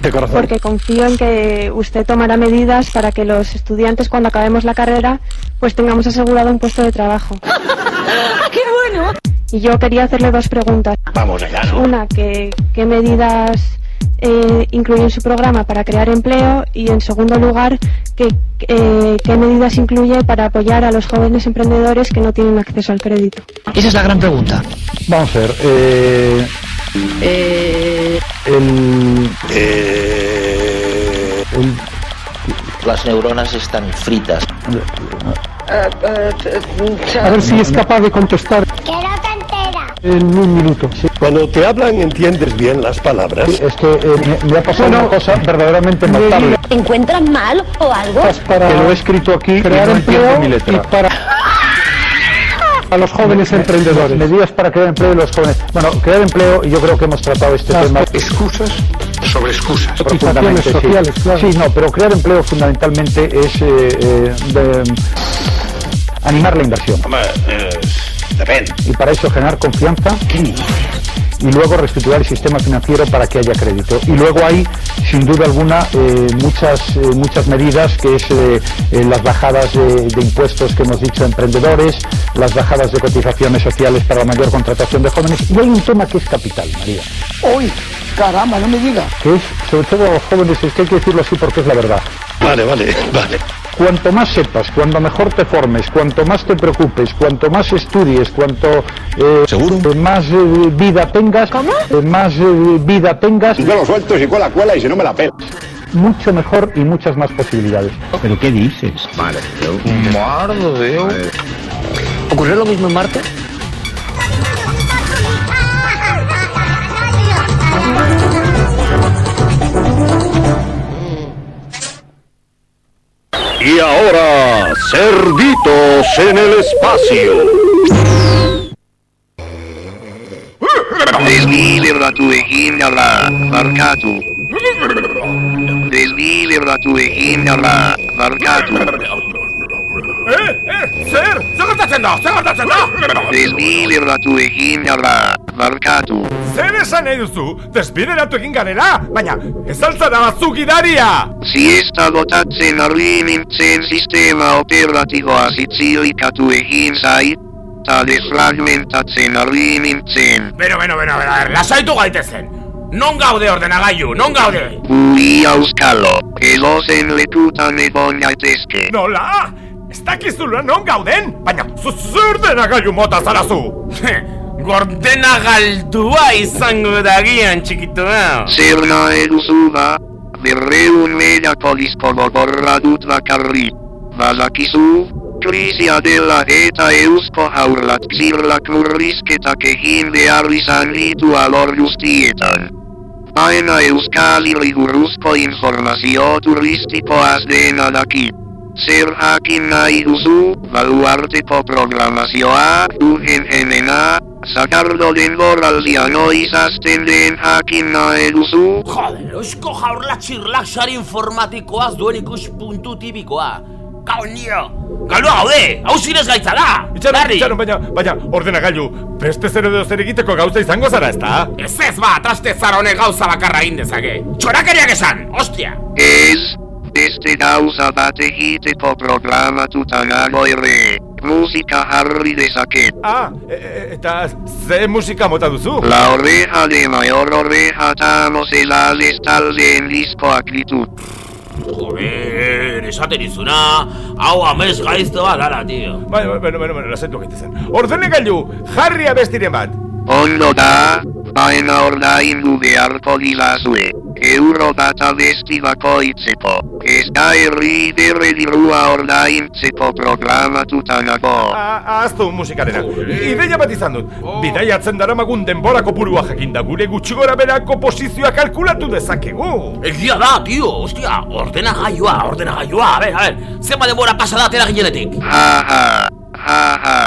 De corazón. porque confío en que usted tomará medidas para que los estudiantes cuando acabemos la carrera pues tengamos asegurado un puesto de trabajo. ¡Qué bueno! Y yo quería hacerle dos preguntas. Vamos allá, ¿no? Una, que, ¿qué medidas eh, incluye en su programa para crear empleo? Y en segundo lugar, ¿qué, eh, ¿qué medidas incluye para apoyar a los jóvenes emprendedores que no tienen acceso al crédito? Esa es la gran pregunta. Vamos a ver. Eh, Eh, el, eh, el- las neuronas están fritas. a ver si es capaz de contestar Que no te entera. En un minuto. Cuando te hablan entiendes bien las palabras. Es que eh, me, me ha pasado una cosa verdaderamente notable. ¿Te encuentras mal o algo? Para que lo he escrito aquí crear y no empleo mi letra. y para a los jóvenes emprendedores. Medidas para crear empleo y los jóvenes. Bueno, crear empleo y yo creo que hemos tratado este tema. Excusas sobre excusas. Profundamente, sociales, sí. Sí, no, pero crear empleo fundamentalmente es eh, eh, de- animar la inversión. Y para eso generar confianza y luego reestructurar el sistema financiero para que haya crédito. Y luego hay, sin duda alguna, eh, muchas, eh, muchas medidas, que es eh, eh, las bajadas de, de impuestos que hemos dicho a emprendedores, las bajadas de cotizaciones sociales para la mayor contratación de jóvenes. Y hay un tema que es capital, María, Uy, caramba, no me digas. que es, sobre todo a los jóvenes, es que hay que decirlo así porque es la verdad. Vale, vale, vale. Cuanto más sepas, cuanto mejor te formes, cuanto más te preocupes, cuanto más estudies, cuanto eh, eh, más eh, vida tengas, eh, más eh, vida tengas, Yo lo suelto si cuela, cuela y si no me la pelas. mucho mejor y muchas más posibilidades. ¿Pero qué dices? Vale, Mardo, veo. ¿Ocurrió lo mismo en Marte? Y ahora, cerditos en el espacio. Deslibera tu egimnala, barcato. Deslibera tu egimnala, barcato. Eh, zer! Zer gertatzen da, zer gertatzen da! Desliberra tu eginara, Marcatu. Zer esan nahi duzu? Desbideratu egin garela, baina ez altzara batzuk gidaria! Siesta botatzen ari nintzen sistema operatiboa zitzioikatu egin zait, ta desfragmentatzen ari nintzen. Bero, bero, bero, bero, lasaitu gaitezen. Non gaude ordenagailu, non gaude? Ui auskalo, edozen lekutan egon gaitezke. Nola? Ez dakizula non gauden? Baina zu- zur denagailu mota zarazu! Gordena galdua izango dagian, txikitoa. Zer nahi duzu ba? Berreun megapolizko gogorra dut bakarri. Badakizu? Krisia dela eta eusko haurlat zirlak murrizketak egin behar izan ditu alor guztietan. Baina euskal iriguruzko informazio turistikoaz dena dakit. Zer jakin nahi duzu, baluarteko programazioa, UNNA, sakardo denboraldia noiz azten den jakin nahi duzu? Joder, eusko jaurla txirlak sari informatikoaz duen ikuspuntu tipikoa. Kaunio! Galua gaude! Hau zinez gaitzala! Itxaron, itxaron, baina, baina, ordenagailu, beste zer edo zer egiteko gauza izango zara, ezta? Ez ez ba, traste zara honek gauza bakarra egin dezake. Txorakeriak esan, ostia! Ez, beste gauza bat egiteko programatuta nago ere. Musika jarri dezaket. Ah, e, e, eta ze musika mota duzu? La oreja de mayor oreja tamo zelales taldeen diskoak ditut. Joder, esaten izuna, hau amez gaizto bat gara, tio. Bai, bai, bueno, bueno, bueno, lasaitu gaitezen. Ordenagailu, jarri abestiren bat! Ondo da, baina ordaindu beharko dilazue. Euro bat abesti bakoitzeko. Ez da herri bere dirua ordaintzeko programatuta nago. Ah, Ahaztu musikarena. Ideia bat izan dut. Bidaiatzen daramagun denbora kopurua jakinda gure gutxi gora berako posizioa kalkulatu dezakegu. Egia da, tio, ostia, ordena gaioa, ordena gaioa, a ber, a ber, zenba denbora pasa da atera ginenetik. Ha ha, ha ha,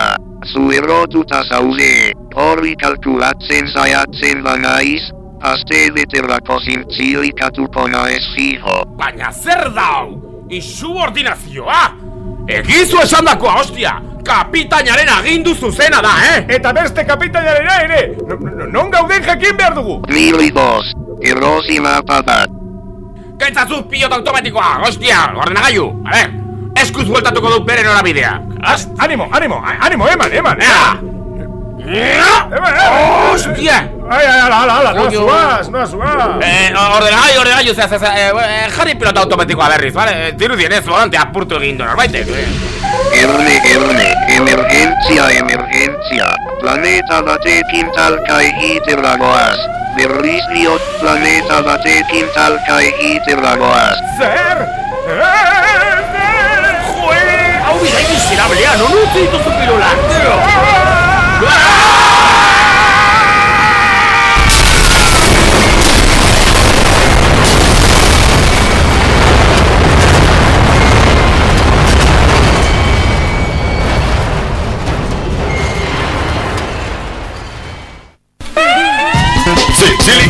zu erotuta zaude, horri kalkulatzen zaiatzen banaiz, aste beterrako zintzioikatuko naiz fijo. Baina zer da hau? Insubordinazioa? Egizu esan dakoa, hostia! Kapitainaren agindu zuzena da, eh? Eta beste kapitainarena ere! No- no- Non gauden jakin behar dugu! Lili 2. Hiroshima patat. Kaitzazu pilota automatikoa, hostia! Ordenagailu, a ver! Eskuz bueltatuko dut bere norabidea. Az, animo, animo, animo, eman, eman! Ea! Eman, eman! Hostia! Ai, ai, ala, ala, ala, noa Coño. zuaz, noa zuaz! Eh, ordenagailu, ordenagailu, zera, zera, eh, eh, jarri pilota automatikoa berriz, vale? Dirudien ez, volante apurtu egin du norbaitek. eh. Erne, erne, emergencia, emergencia. Planeta batekin talkai iteragoaz. Berriz diot planeta batekin talkai iteragoaz. Zer? Joe, hau bidai miserablea, non utzi dituzu pilulak, tío! Zintzilik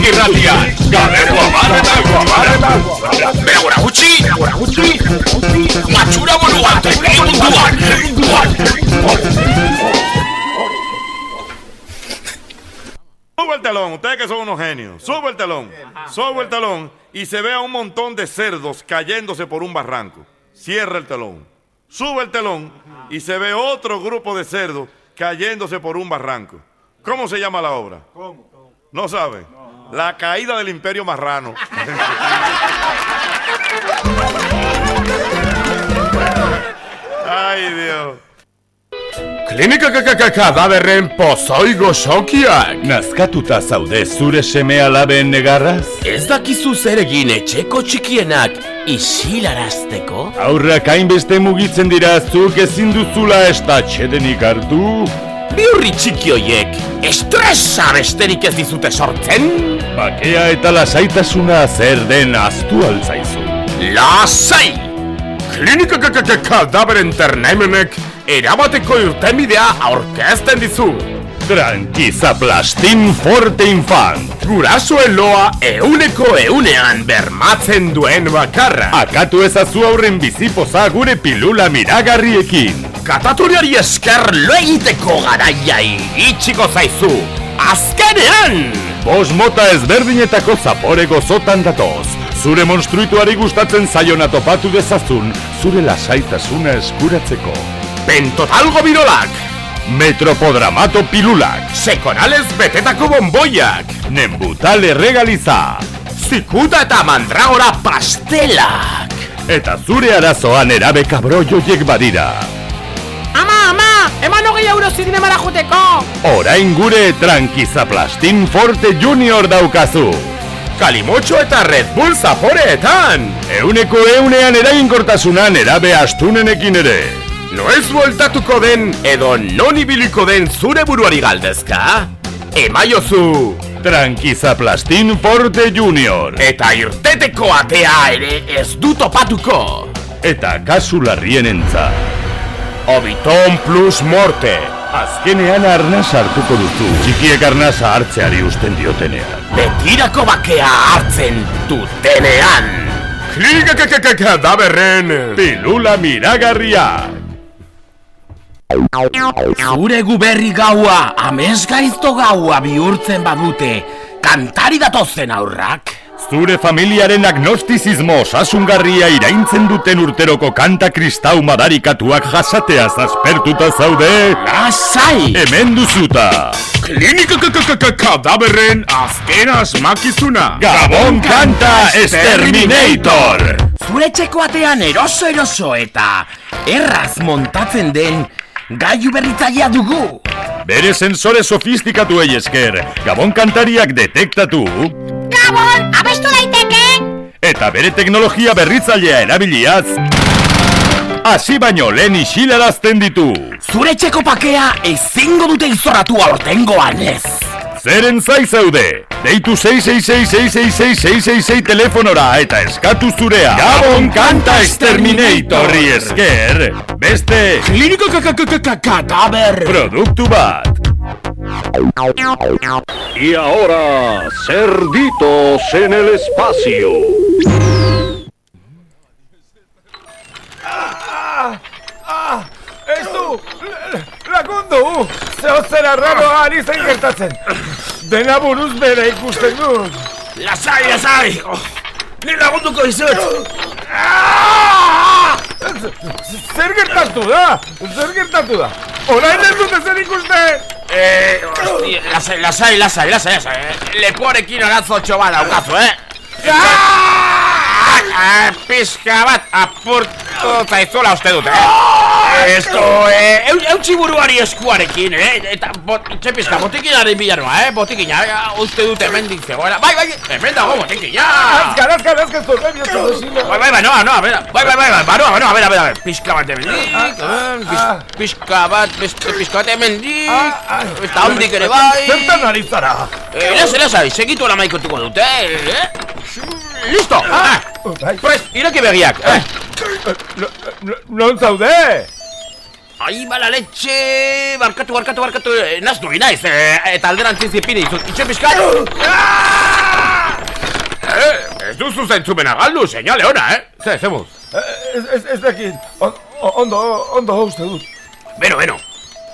irratia, gutxi, gutxi. Matxura buruan, munduan. Sube el telón, ustedes que son unos genios. Sube el telón. Sube el telón y se ve a un montón de cerdos cayéndose por un barranco. Cierra el telón. Sube el telón y se ve otro grupo de cerdos cayéndose por un barranco. ¿Cómo se llama la obra? ¿No sabe? La caída del imperio marrano. Ay, Dios. Klinika kadaberren pozoi gozokiak! Nazkatuta zaude zure seme alaben negarraz? Ez dakizu zer egin etxeko txikienak isilarazteko? Aurrak hainbeste mugitzen dira zuk ezin duzula estatxedenik hartu? Biurri txiki hoiek, estresa besterik ez dizute sortzen? Bakea eta lasaitasuna zer den aztu altzaizu. Lasai! Klinika kadaberen ternaimenek erabateko irtenbidea aurkezten dizu. Tranquiza plastin forte infant. Gurasoen loa euneko eunean bermatzen duen bakarra. Akatu ezazu aurren bizipoza gure pilula miragarriekin. Katatoriari esker lo egiteko garaia iritsiko zaizu! Azkenean! Bos mota ezberdinetako zapore gozotan datoz. Zure monstruituari gustatzen zaiona topatu dezazun, zure lasaitasuna eskuratzeko. Pentotalgo birolak! Metropodramato pilulak. Sekonales betetako bomboiak! Nembutale regaliza. Zikuta eta mandragora pastelak! Eta zure arazoan erabe kabroioiek badira. Hogei euro zinemara juteko! Orain gure tranquiza plastin forte junior daukazu. Kalimotxo eta Red Bull zaporeetan! Euneko eunean eraginkortasunan erabe astunenekin ere. Noiz bueltatuko den edo non ibiliko den zure buruari galdezka? Emaiozu! Tranquiza plastin forte junior. Eta irteteko atea ere ez du topatuko! Eta kasu larrien entza. Obiton plus morte! Azkenean arnaz hartuko duzu. Txikiek arnaza hartzeari usten diotenean. Betirako bakea hartzen dutenean! Klikakakakadaberren! Pilula miragarria! Zure guberri gaua, amesgaizto gaua bihurtzen badute, kantari datozen aurrak? Zure familiaren agnostizismo osasungarria iraintzen duten urteroko kanta kristau madarikatuak jasateaz aspertuta zaude. Lasai! Hemen duzuta! Kadaberren azken asmakizuna! Gabon kanta Exterminator! Zure txeko atean eroso eroso eta erraz montatzen den gaiu berritzailea dugu! Bere sensore sofistikatu esker, Gabon kantariak detektatu! Eta bere teknologia berritzailea erabiliaz hasi baino lehen isilarazten ditu. Zure txeko pakea ezingo dute izorratu aurtengoan ez! Zeren zai zaude? Deitu 666-666-666 telefonora eta eskatu zurea. Gabon kanta exterminatorri esker. Beste Kliniko kadaber! produktu bat. Y ahora, cerditos en el espacio. Lagundu! Zeo zera raroa ari zen gertatzen! Dena buruz bere ikusten dut! Lasai, lasai! Oh, ni lagunduko izut! Zer gertatu da? Zer gertatu da? Orain ez dute zer ikusten! Eh, hostia, lasai, lasai, lasai, lasai, lasai. eh. Leporekin arazotxo bat daukazu, eh? Ah, pizka bat apurtu zaizuela uste dut, eh? Esto, eh, eu, eutxi buruari eskuarekin, eh? Eta, itxe pizka, botikinaren bilaroa, eh? Botikina, eh? uste dut hemendik zegoela. Bai, bai, hemen dago botikina! Azkar, azkar, azkar, zorren bihotzu desina! Bai, bai, bai, noa, noa, bera, bai, bai, bai, bai, banoa, banoa, bera, bera, pizka bat hemendik, eh, piz- pizka bat, pizka bat hemendik, eta hondik ere bai. Zertan ari zara? Eh, lasai, lasai, segitu dute, eh? Listo! Ah, prest, ireki begiak, eh? Non zaude? Ai, bala letxe, barkatu, barkatu, barkatu, eh, naztu naiz, eh, eta alderantziz ipini izut, itxe pizkat! Eh, ez duzu zentzumena galdu, señale ona, eh? Ze, zemuz? Ez, ez, ez dakit, ondo, ondo uste dut. Beno, beno,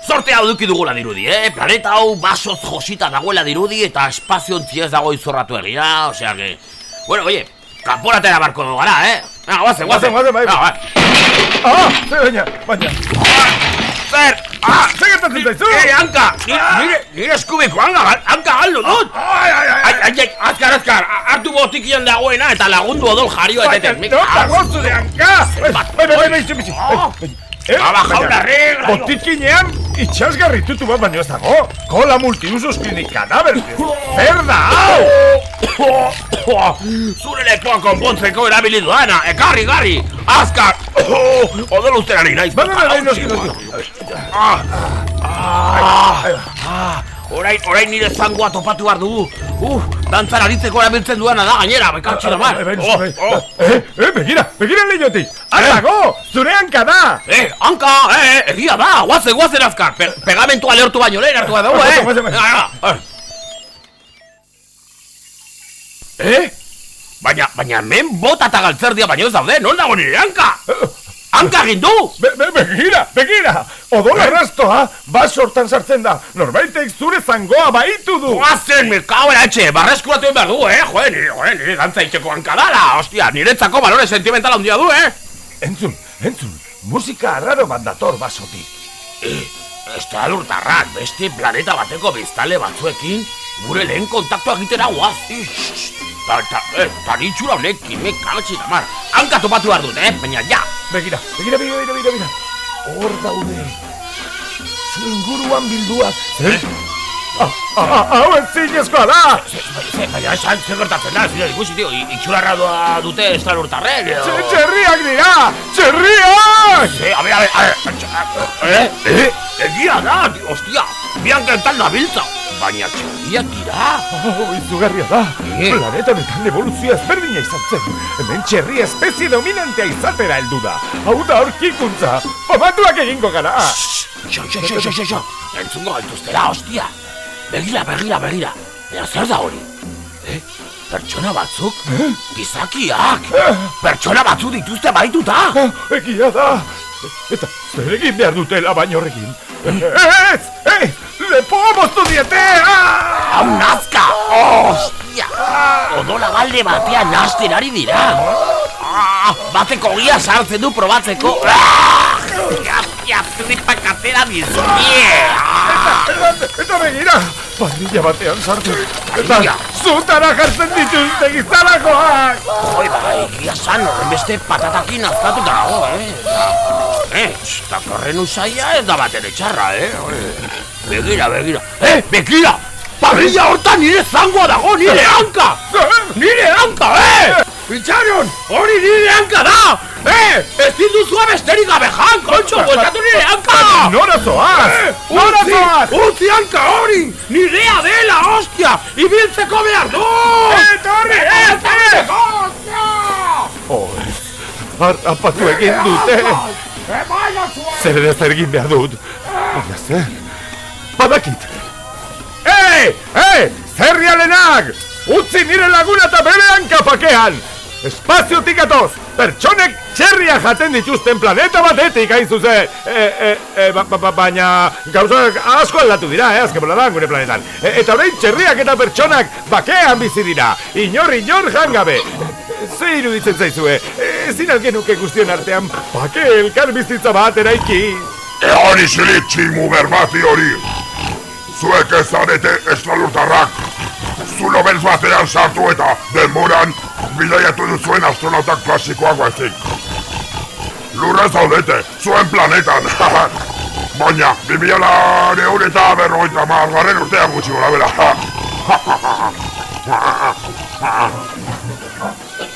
sorte hau duki dugula dirudi, eh? Planeta hau basoz josita dagoela dirudi eta espazio ontzi ez dago izorratu egia, osea que... Bueno, oye, kanporatera barko gara, eh? Ah, guazen, guazen, Guazen, guazen, bai. Ah, bai. Ah, zer baina, baina. Zer! Ah! Zer gertatzen zaizu? Eh, hanka! Ni- Nire, nire eskubiko hanka, hanka galdu dut! Ai, ai, ai, Ai, ai, azkar, azkar, hartu botikian dagoena eta lagundu odol jario Baina, eteten. no, dago zure hanka! Bai, bai, bai, bai, bizi, Eh, bajado baina, la regla. Botikinean, itxasgarri tutu bat baino ez dago. Kola multiusos klinik kadaber. Zer da, hau! Zure lepoa konpontzeko erabili duana, ekarri, garri! Azkar! Odol usterari naiz. Bai, bai, bai, noski, Ah, ah, ah, orain, orain nire zangoa topatu behar dugu. Uh, dantzan aritzeko erabiltzen duana da gainera, bekartxi da mar. Bai, noski, bai. Eh, eh, begira, begira leiotik. Atago, zure hanka da! Eh, hanka, eh, egia da, guazen, guazen azkar. Pe pegamentua lehortu baino lehen hartu dugu, eh? Guazen, guazen, guazen. Ah, ah. Eh? Baina, baina hemen bota eta galtzerdia baino ez daude, non dago nire hanka? Hanka egin du! Be, be, begira, begira! Odol arrastoa, basortan sartzen da. Norbaitek zure zangoa baitu du! Guazen, me cago en la leche, barreskuratu behar du, eh? Joder, nire, joder, nire dantza itxeko hanka dala, hostia, niretzako balore sentimentala handia du, eh? Entzun, entzun, musika arraro bat dator basotik. Eh, Estea lurtarrak, beste planeta bateko biztale batzuekin, gure lehen kontaktua egitera guaz. Ta, ta, eh, tan itxura honekin, me kagatxi da mar. Hanka topatu behar dut, eh? Baina ja. Begira, begira, begira, begira, begira. Hor daude. Zu inguruan bilduak. Zer? Ah, ah, ah, hau ez zinezkoa da! Ze, baina esan zer gertatzen da, zire ikusi, tio, i- itxura doa dute estra lurtarrek, edo... Txe- Txerriak dira! Txerriak! Eh, a ver, a ver, a ver, eh, eh, egia da, tio, ostia, bian kentan da biltza. Baina txerriak dira. Oh, izugarria da! Eh? Planeta honetan evoluzioa ezberdina izan zen. Hemen txerri espezie dominantea izatera heldu da. Hau da aurkikuntza. Famatuak egingo gara. Xo, xo, xo, xo, xo, xo, entzungo gaituztera, ostia. Begira, begira, begira. Baina zer da hori? Eh? Pertsona batzuk? Gizakiak! Pertsona batzuk dituzte baituta! Egia da! Eta zer egin behar dutela baino horrekin? Ez! Ez! Lepoa moztu diete! Hau nazka! Ostia! Odola galde batean nazten ari dira! Ah, bateko gia sartzen du probatzeko! Ah! Ostia, tripak atera dizkie! Eta, eta begira! Pandilla batean sartu! Eta zutara jartzen dituzte gizalakoak! Oi, bai, egia san, horren beste patatakin azkatuta dago, eh? Eta, eh, eta korren usaia ez da batere txarra, eh? Begira, begira. Eh, begira! Parrilla hortan nire zangoa dago, nire hanka! Nire hanka, eh! Itxaron, hori nire hanka da! Eh, ez dituzua besterik gabe jan, kontxo, bueltatu nire hanka! Nora zoaz! Nora Utzi, zoaz! utzi hanka hori! Nirea dela, hostia! Ibiltzeko behar du! Etorri, Ibiltzeko, hostia! Oh, harrapatu egin dute! Zer ere zer egin behar dut. Baina zer? Badakit! Ei! Ei! Zerrialenak! Utzi nire laguna eta bere hanka pakean! Espaziotik atoz! Pertsonek txerria jaten dituzten planeta batetik hain zuzen. E, e, e, ba, ba, ba, baina gauzak asko aldatu dira, eh, azken boladan gure planetan. E, eta orain txerriak eta pertsonak bakean bizi dira. Inor, inor jangabe. Ze iruditzen zaizue, ezin algen nuke guztion artean bake elkar bizitza bat eraiki. Egon isilik tximu berbati hori. Zuek ez zarete estralurtarrak. Zulo beltz batean sartu eta denboran bidaiatu duzuen astronautak klasikoak baizik. Lurra zaudete, zuen planetan. Baina, bimila neun eta berrogeita margarren urtean gutxi gora bela.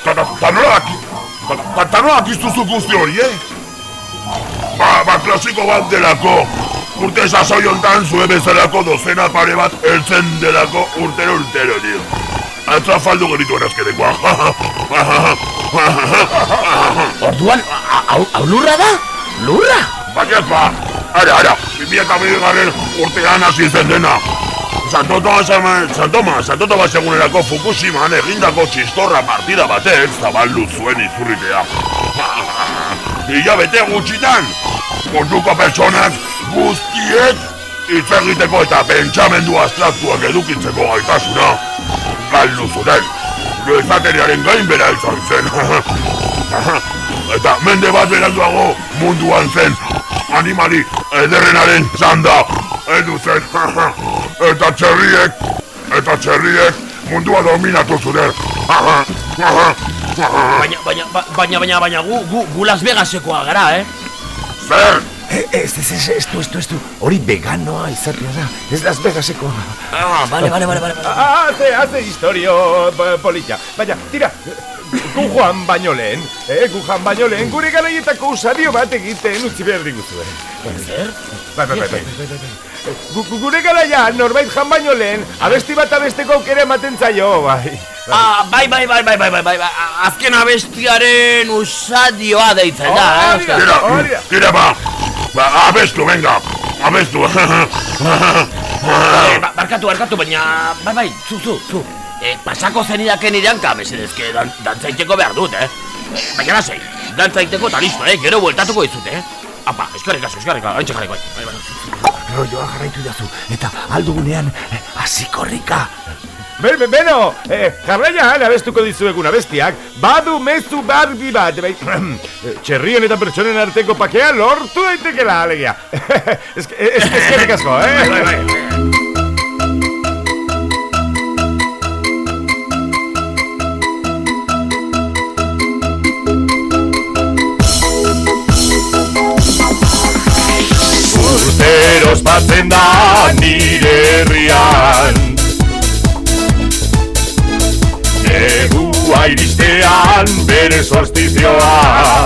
Ta nola ta, ta nola akistuzu guzti hori, eh? Ba, ba, klasiko bat delako. Urte sasoi hontan zue bezalako dozena pare bat eltzen delako urtero urtero, tio. Atza faldu genituen azkenekoa. Orduan, hau lurra da? Lurra? Bakiaz ba, ara, ara, bimia eta garren urtean hasi zen dena. Santoto Toma, Santoma, Santoto Basegunerako Fukushimaan egindako txistorra partida batek zabaldu zuen izurritea. Ila bete gutxitan, munduko pertsonak guztiek hitz egiteko eta pentsamendu abstraktuak edukitzeko gaitasuna galdu zuten. Gure izateriaren gain bera izan zen. eta mende bat beranduago munduan zen animali ederrenaren zanda edu zen. eta txerriek, eta txerriek mundua dominatu zuten. Baina, baina, ba- baina, baina, baina, gu, gu, gu Las Vegasekoa gara, eh? Zer? Ez, ez, ez, ez, du, ez, du, ez, du. Hori veganoa izatea da, ez Las Vegaseko. Ah, bale, bale, bale, bale. Ah, haze, haze historio ba, polita. Baina, tira, gu joan baino lehen, eh, gu joan baino lehen, gure garaietako usadio bat egiten utzi behar diguzu. Zer? Bai, bai, bai, bai. Eh, gure garaia norbait jan baino lehen, abesti bat abesteko aukera ematen zaio, bai. Ah, bai, bai, bai, bai, bai, bai, bai, bai. azken abestiaren usadioa deitzen da, eh? Tira, tira, ba! Ba, abestu, venga, abestu. Eh, ba- barkatu, barkatu, baina, bai, bai, zu, zu, zu. Eh, pasako zenidaken iranka, mesedezke, dan, dantzaiteko behar dut, eh? Eh, Baina lasei, dantzaiteko eta listo, eh? Gero bueltatuko dizut, eh? Apa, eskarrik asko, eskarrik asko, haintxe jarriko, bai, bai. Rolloa jarraitu dazu, eta aldugunean, eh, hasiko-rika. Be, be, beno, eh, jarraian abestuko dizuegun abestiak, badu mezu barbi bat, bai, txerrien eta pertsonen arteko pakea lortu daitekela, alegia. Ez es, eskerrik asko, eh? Bai, bai, Urtero ospatzen da nire herrian iristean bere solstizioa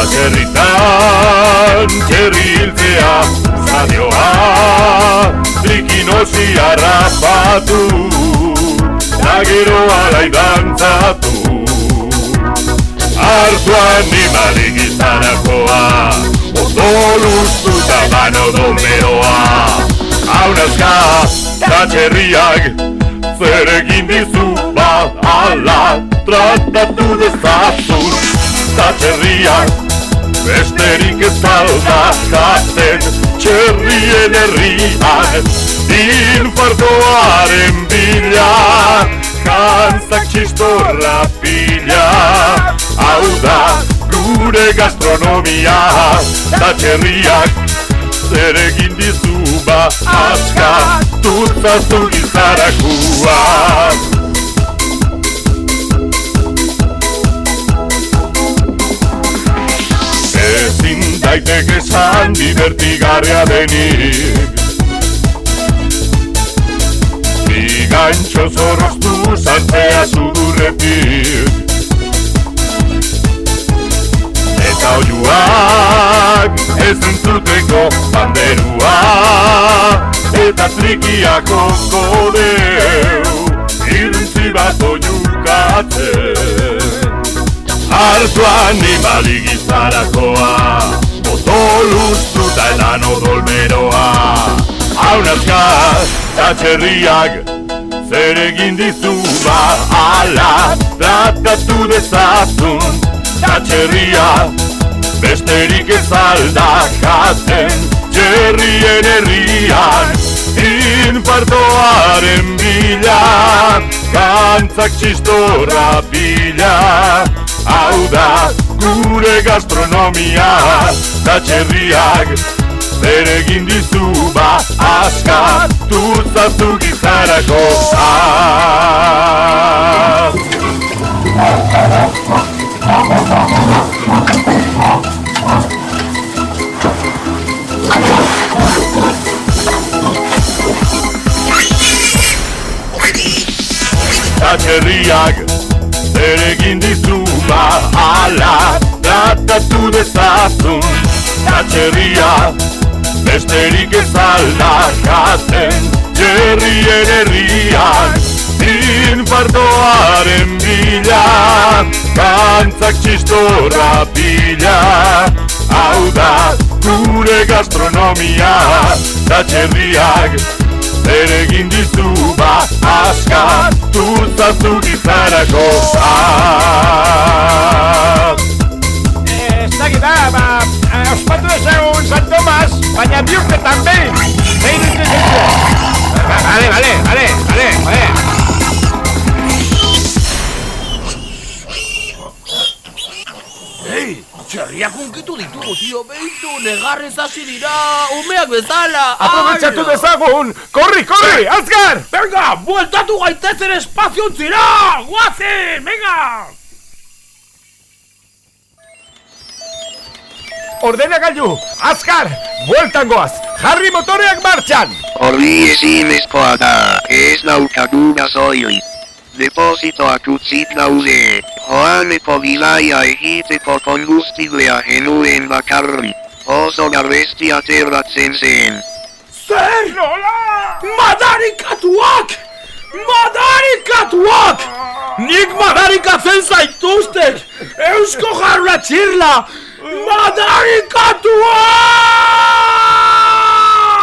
Atzerritan txerri hiltzea zadioa Trikinosi harrapatu Da gero alai dantzatu. Artu animalik izanakoa Ondo luztuta bano domeroa. Haunazka katxerriak Zer egin dizu ba ala Tratatu dezazun. Katxerriak Besterik ez alda jaten Txerrien herrian Infartoaren bila. Jantzak txistorra pila Hau da gure gastronomia. Da txerriak zer egin dizu Cuba, aska, turta zuri zarakua. Ezin daiteke esan divertigarria denik. Ni gantxo zorroztu zantzea zudurretik Eta oiuak ez entzuteko banderua Eta trikiako kodeu Iruntzi bat oiukatzen Hartu animali gizarakoa Boto luztuta edan odolmeroa Haunazka eta txerriak Zer egin dizu ba ala Tratatu dezazun Tatxerria Besterik ez aldakaten Txerrien herrian Infartoaren bila Kantzak txistorra bila. Hau da gure gastronomia Tatxerriak Zer egin dizu ba aska Tuzazu gizarako Tatxerriak Zer egin dizu ba ala Tratatu dezazun Tatxerria Besterik ez aldakaten Jerrien herrian Infartoaren bila. Kantzak txistorra pila Hau da gure gastronomia Tatxerriak Zer egin dizu ba aska Tuzazu gizarako Ez dakit, ba, ba, eh, ospatu ezagun San Tomas, baina bi urtetan behin. Behin urte zaitu. Ba, Vale, vale, vale, vale, txerriak unkitu ditugu, tio, behitu, negarrez hasi dira, umeak bezala! Aprobetxatu dezagun! Korri, korri, azkar! Venga, bueltatu gaitezen espaziontzira! Guazen, venga! Ordenagailu, azkar! Bueltan goaz! Jarri motoreak martxan! Horri ezinezkoa da, ez daukagu gazoili. Depositoak utzik daude, joaneko bilaia egiteko konbustiblea genuen bakarri. Oso garresti ateratzen zen. Zer? Nola? Madarikatuak! Madarikatuak! Nik madarikatzen zaituztek! Eusko jarra txirla! Madarikatuak!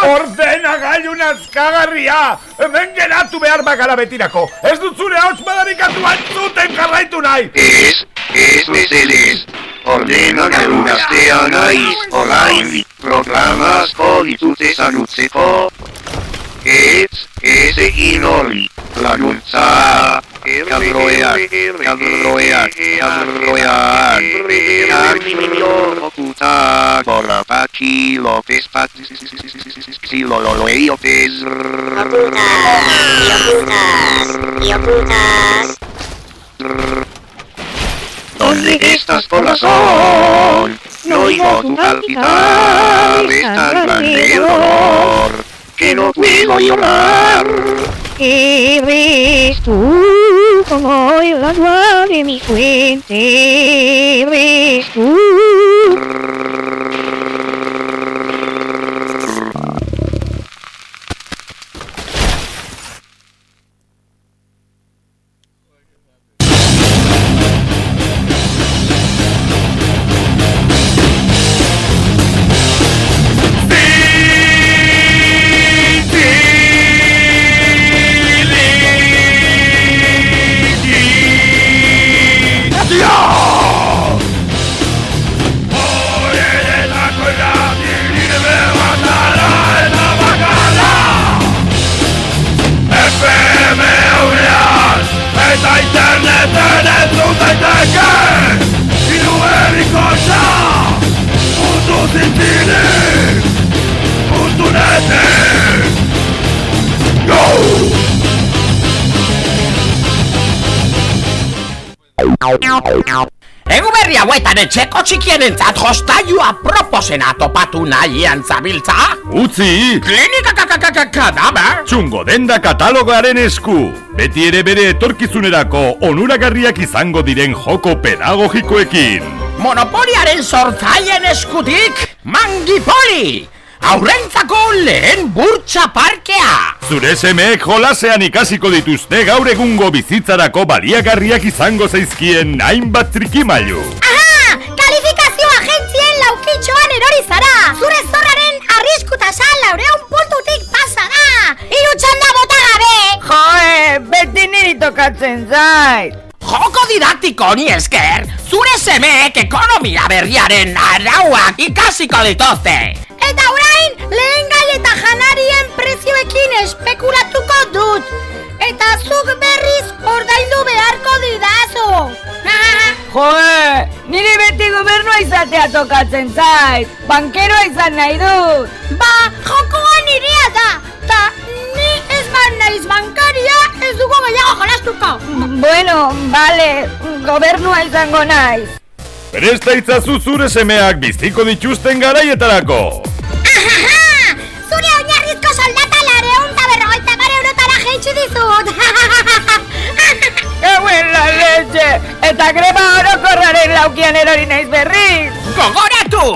Ordenagailu nazkagarria! Hemen geratu behar bakala betirako! Ez dut zure hauts madarikatu antzuten jarraitu nahi! Ez, ez mesedez. Ordenagailu gaztea naiz, orain, programa asko ditute zanutzeko. Ez, ez egin hori, laguntza. Cabroear, cabroear, cabroear, Axlo, puta, gorra, paqui, López, paqui, xilo, loloe, López. ¿Dónde estás, corazón? No oigo tu palpitar, es tan grande el dolor que no puedo llorar. Eres tú como el agua de mi fuente. Eres tú. Egu berri hauetan etxeko txikien entzat jostailua proposena topatu nahian zabiltza? Utzi! Klinika kakakakakadaber? Txungo denda katalogaren esku! Beti ere bere etorkizunerako onuragarriak izango diren joko pedagogikoekin! Monopoliaren sortzaileen eskutik, Mangipoli! Aurrentzako lehen burtsa parkea! Zure semeek jolasean ikasiko dituzte gaur egungo bizitzarako baliagarriak izango zaizkien hainbat trikimailu. Aha! Kalifikazio agentzien laukitxoan erori zara! Zure zorraren arrisku tasa laureun puntutik pasa da! Hiru txanda bota gabe! Joe, tokatzen zait. Joko didaktiko honi esker, zure semeek ekonomia berriaren arauak ikasiko dituzte. Eta orain, lehen gai eta janarien prezioekin espekulatuko dut. Eta zuk berriz ordaindu beharko didazu. Joe, niri beti gobernua izatea tokatzen zait. Bankeroa izan nahi dut. Ba, jokoa nirea da. Ta ni ez ban naiz bankaria ez dugu gehiago jolastuko. Bueno, bale, gobernua izango naiz. Presta itzazu zure semeak biziko dituzten garaietarako. Ahaha! Zure oinarrizko soldata lareun eta berrogeita mar eurotara jeitsi dizut. Gauen la leche! Eta greba orokorraren laukian erori naiz berriz! Gogoratu!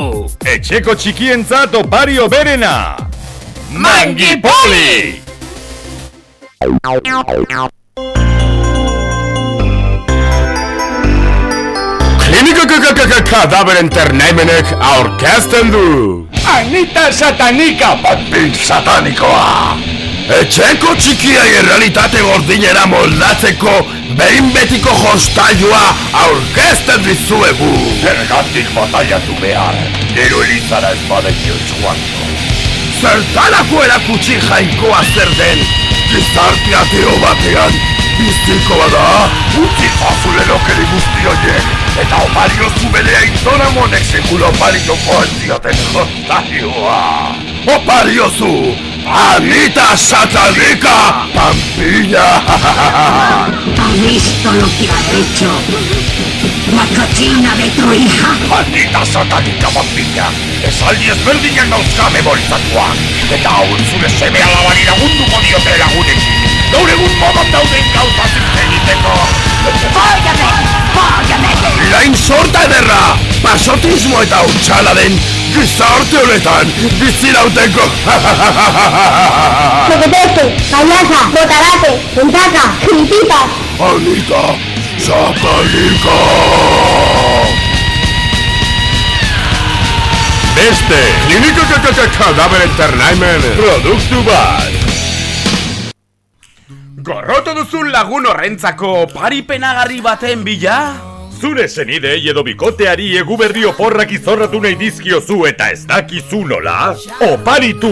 Etxeko txikientzat opario berena. Mangipoli! Klinika kadaver enternemenek aurkezten du. Anita satanika, Vampir satanikoa! Etxeko txikiai errealitate gordinera moldatzeko behin betiko jostailua aurkezten dizuegu! Zergatik bataiatu behar, gero elizara ez badekio joango. Zertarako erakutsi jainkoa zer den, gizarte ateo batean, biziko bada, utzi fazule lokeri guzti horiek, eta opario zubelea izona monek segulo oparioko ez zioten jostailua. Opario zu, Anita Satanika Pampilla! ¿Has visto lo que ha hecho? La cochina de tu hija. Anita Satanika Pampilla! Esaldi ezberdinak dauzka memorizatuak, eta hau zure seme alabari lagunduko diote lagunekin. Gaur egun modan dauden gauza zitze egiteko. ¡Fóllame! ¡Fóllame! Lain sorta ederra, pasotismo eta utxala den gizarte honetan bizirauteko. Zoquetete, payasa, botarate, puntaca, jiripitas. Anita Satanika! Beste, Klinika kadaver enternemen produktu bat. Gorroto duzun lagun horrentzako paripenagarri baten bila? Zure senidei edo bikoteari eguberri oporrak izorratu nahi dizkiozu eta ez dakizu nola? Oparitu!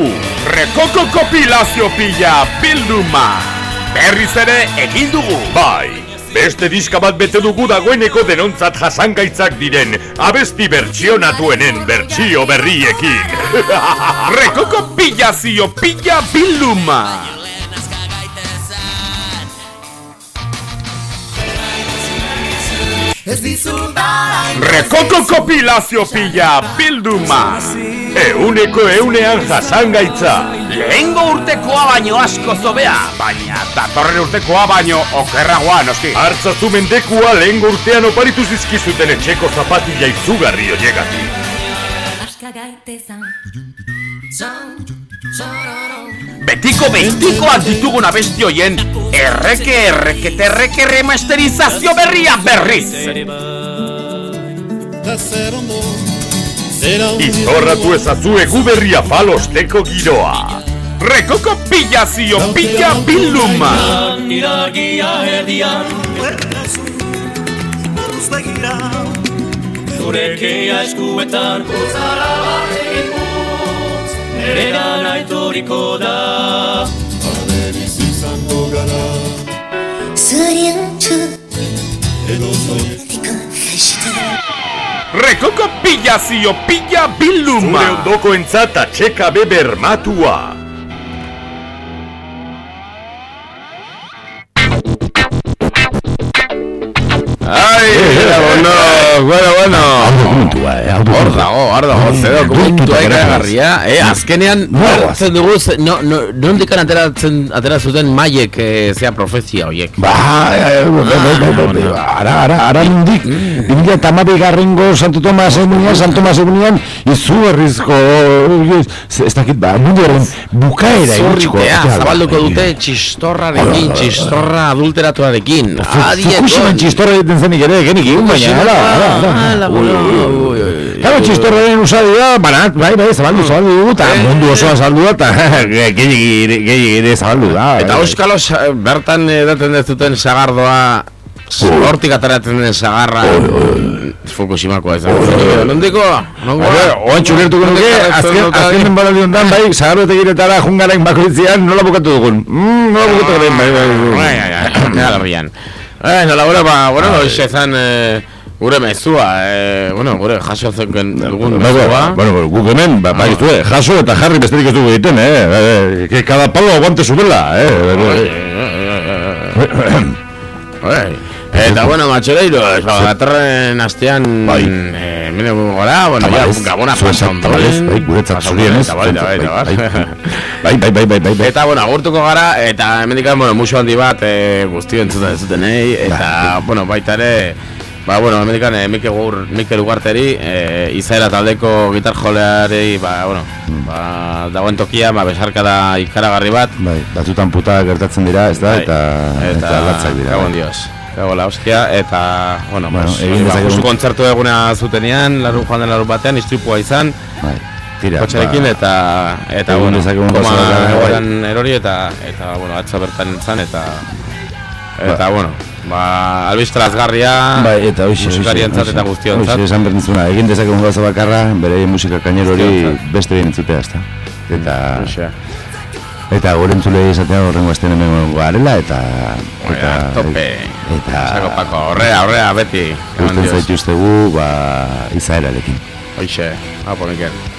Rekoko kopilazio pila bilduma! Berriz ere egin dugu! Bai, beste diska bat bete dugu dagoeneko denontzat jasangaitzak diren abesti bertsionatuenen bertsio berriekin. Rekoko pilazio pila bilduma! Rekoko kopilazio pila bilduma! Euneko eunean jasangaitza. Lehengo urtekoa baino asko zobea, baina datorren urtekoa baino okerragoa noski. Artzazu mendekua lehen urtean oparitu zizkizuten etxeko zapatila izugarri horiegatik. Betiko betikoak ditugun abesti hoien erreke erreke terreke remasterizazio berria berriz. Izorratu ezazu egu berria falosteko giroa. Rekoko pilazio pila bilduma! Zurekia eskuetan Gozara batekin putz Nera naitoriko da Adeniz izango gara Zoriontsu Edo zoi Rekoko pilazio pila bilduma! Zure ondoko entzata txeka beber Hor dago, hor dago, ze dokumentua ikagarria, eh, azkenean, hartzen dugu, ze- no, no, nondikan ateratzen, atera zuten maiek, eh, zea profezia horiek. Ba, ara, ara, ara nondik, ibila tamabi garrengo Santo Tomas egunean, Santo Tomas egunean, izugarrizko, ez ez dakit, ba, mundu horren bukaera. Zorritea, zabalduko dute txistorrarekin, txistorra adulteratuarekin. Fukushiman txistorra egiten zenik ere, genik, baina, ara, ara, ara. Ala, Claro, txistorren usadia, banat, bai, bai, zabaldu, zabaldu dugu, eta mundu osoa zabaldu da, eta gehi ere zabaldu da. Eta Euskalos eh, bertan edaten dezuten sagardoa Hortik ataratzen den sagarra Fukushimakoa ez da. Nondiko? Oan txulertuko nuke, azken, den badaldi ondan, bai, zagarro giretara jungaren bakoitzean nola bukatu dugun. Mm, nola bukatu dugun, bai, bai, bai. Bai, bai, bai, garrian. Eh, nola gure, ba, bueno, hoxe zan, eh, gure mezua, eh, bueno, gure jaso zeuken dugun Bai, bai, mezua. Bueno, guk hemen, ba, bai, zue, jaso eta jarri besterik ez dugu egiten, eh? eh, Que cada palo aguante su vela, eh? Bai. Eta, bueno, matxoreiro, ez ba, datorren astean, bai. eh, mene gora, bueno, Tamalez, gabona zuen pasa tamalez, bai, guretzat Pasa zurienez, Eta, bai, bai, bai, bai. Bai, bai, bai, bai, bai, bai. Eta, bueno, agurtuko gara, eta hemendikan, bueno, musu handi bat, e, guztio entzuten zutenei, eta, bueno, baita ere, ba, bueno, hemendikan, e, Mikel, Gur, Mikel Ugarteri, e, izaera taldeko gitar jolearei, ba, bueno, ba, dagoen tokia, ba, besarka da ikaragarri bat, Bai, batzutan puta gertatzen dira, ez da, Bai. eta, eta, latzak dira. Gabon bai. dios. Gago la hostia, eta, bueno, Bueno, pues, egin ba, justu kontzertu eguna zutenean, larun joan den larun batean, istripua izan, Bai, tira. kotxerekin, ba, eta, eta, bueno, dezakegun koma bakarra, bai. erori, eta, eta, bueno, atza bertan zan, eta, eta, Ba. bueno, ba, albistra azgarria, Bai, eta hoxe, musikarientzat eta guztiontzat. Hoxe, esan berdintzuna, egin dezakegun gauza bakarra, bere musika kainero hori beste egin entzutea, ez da. Eta, Hoxe. eta gure entzulei esatea horrengo astean hemen garela, eta, Eta, tope, eta, sako pako, horrea, horrea, beti, Gusten zaituztegu, ba, izaerarekin. Hoxe, apo, Mikel.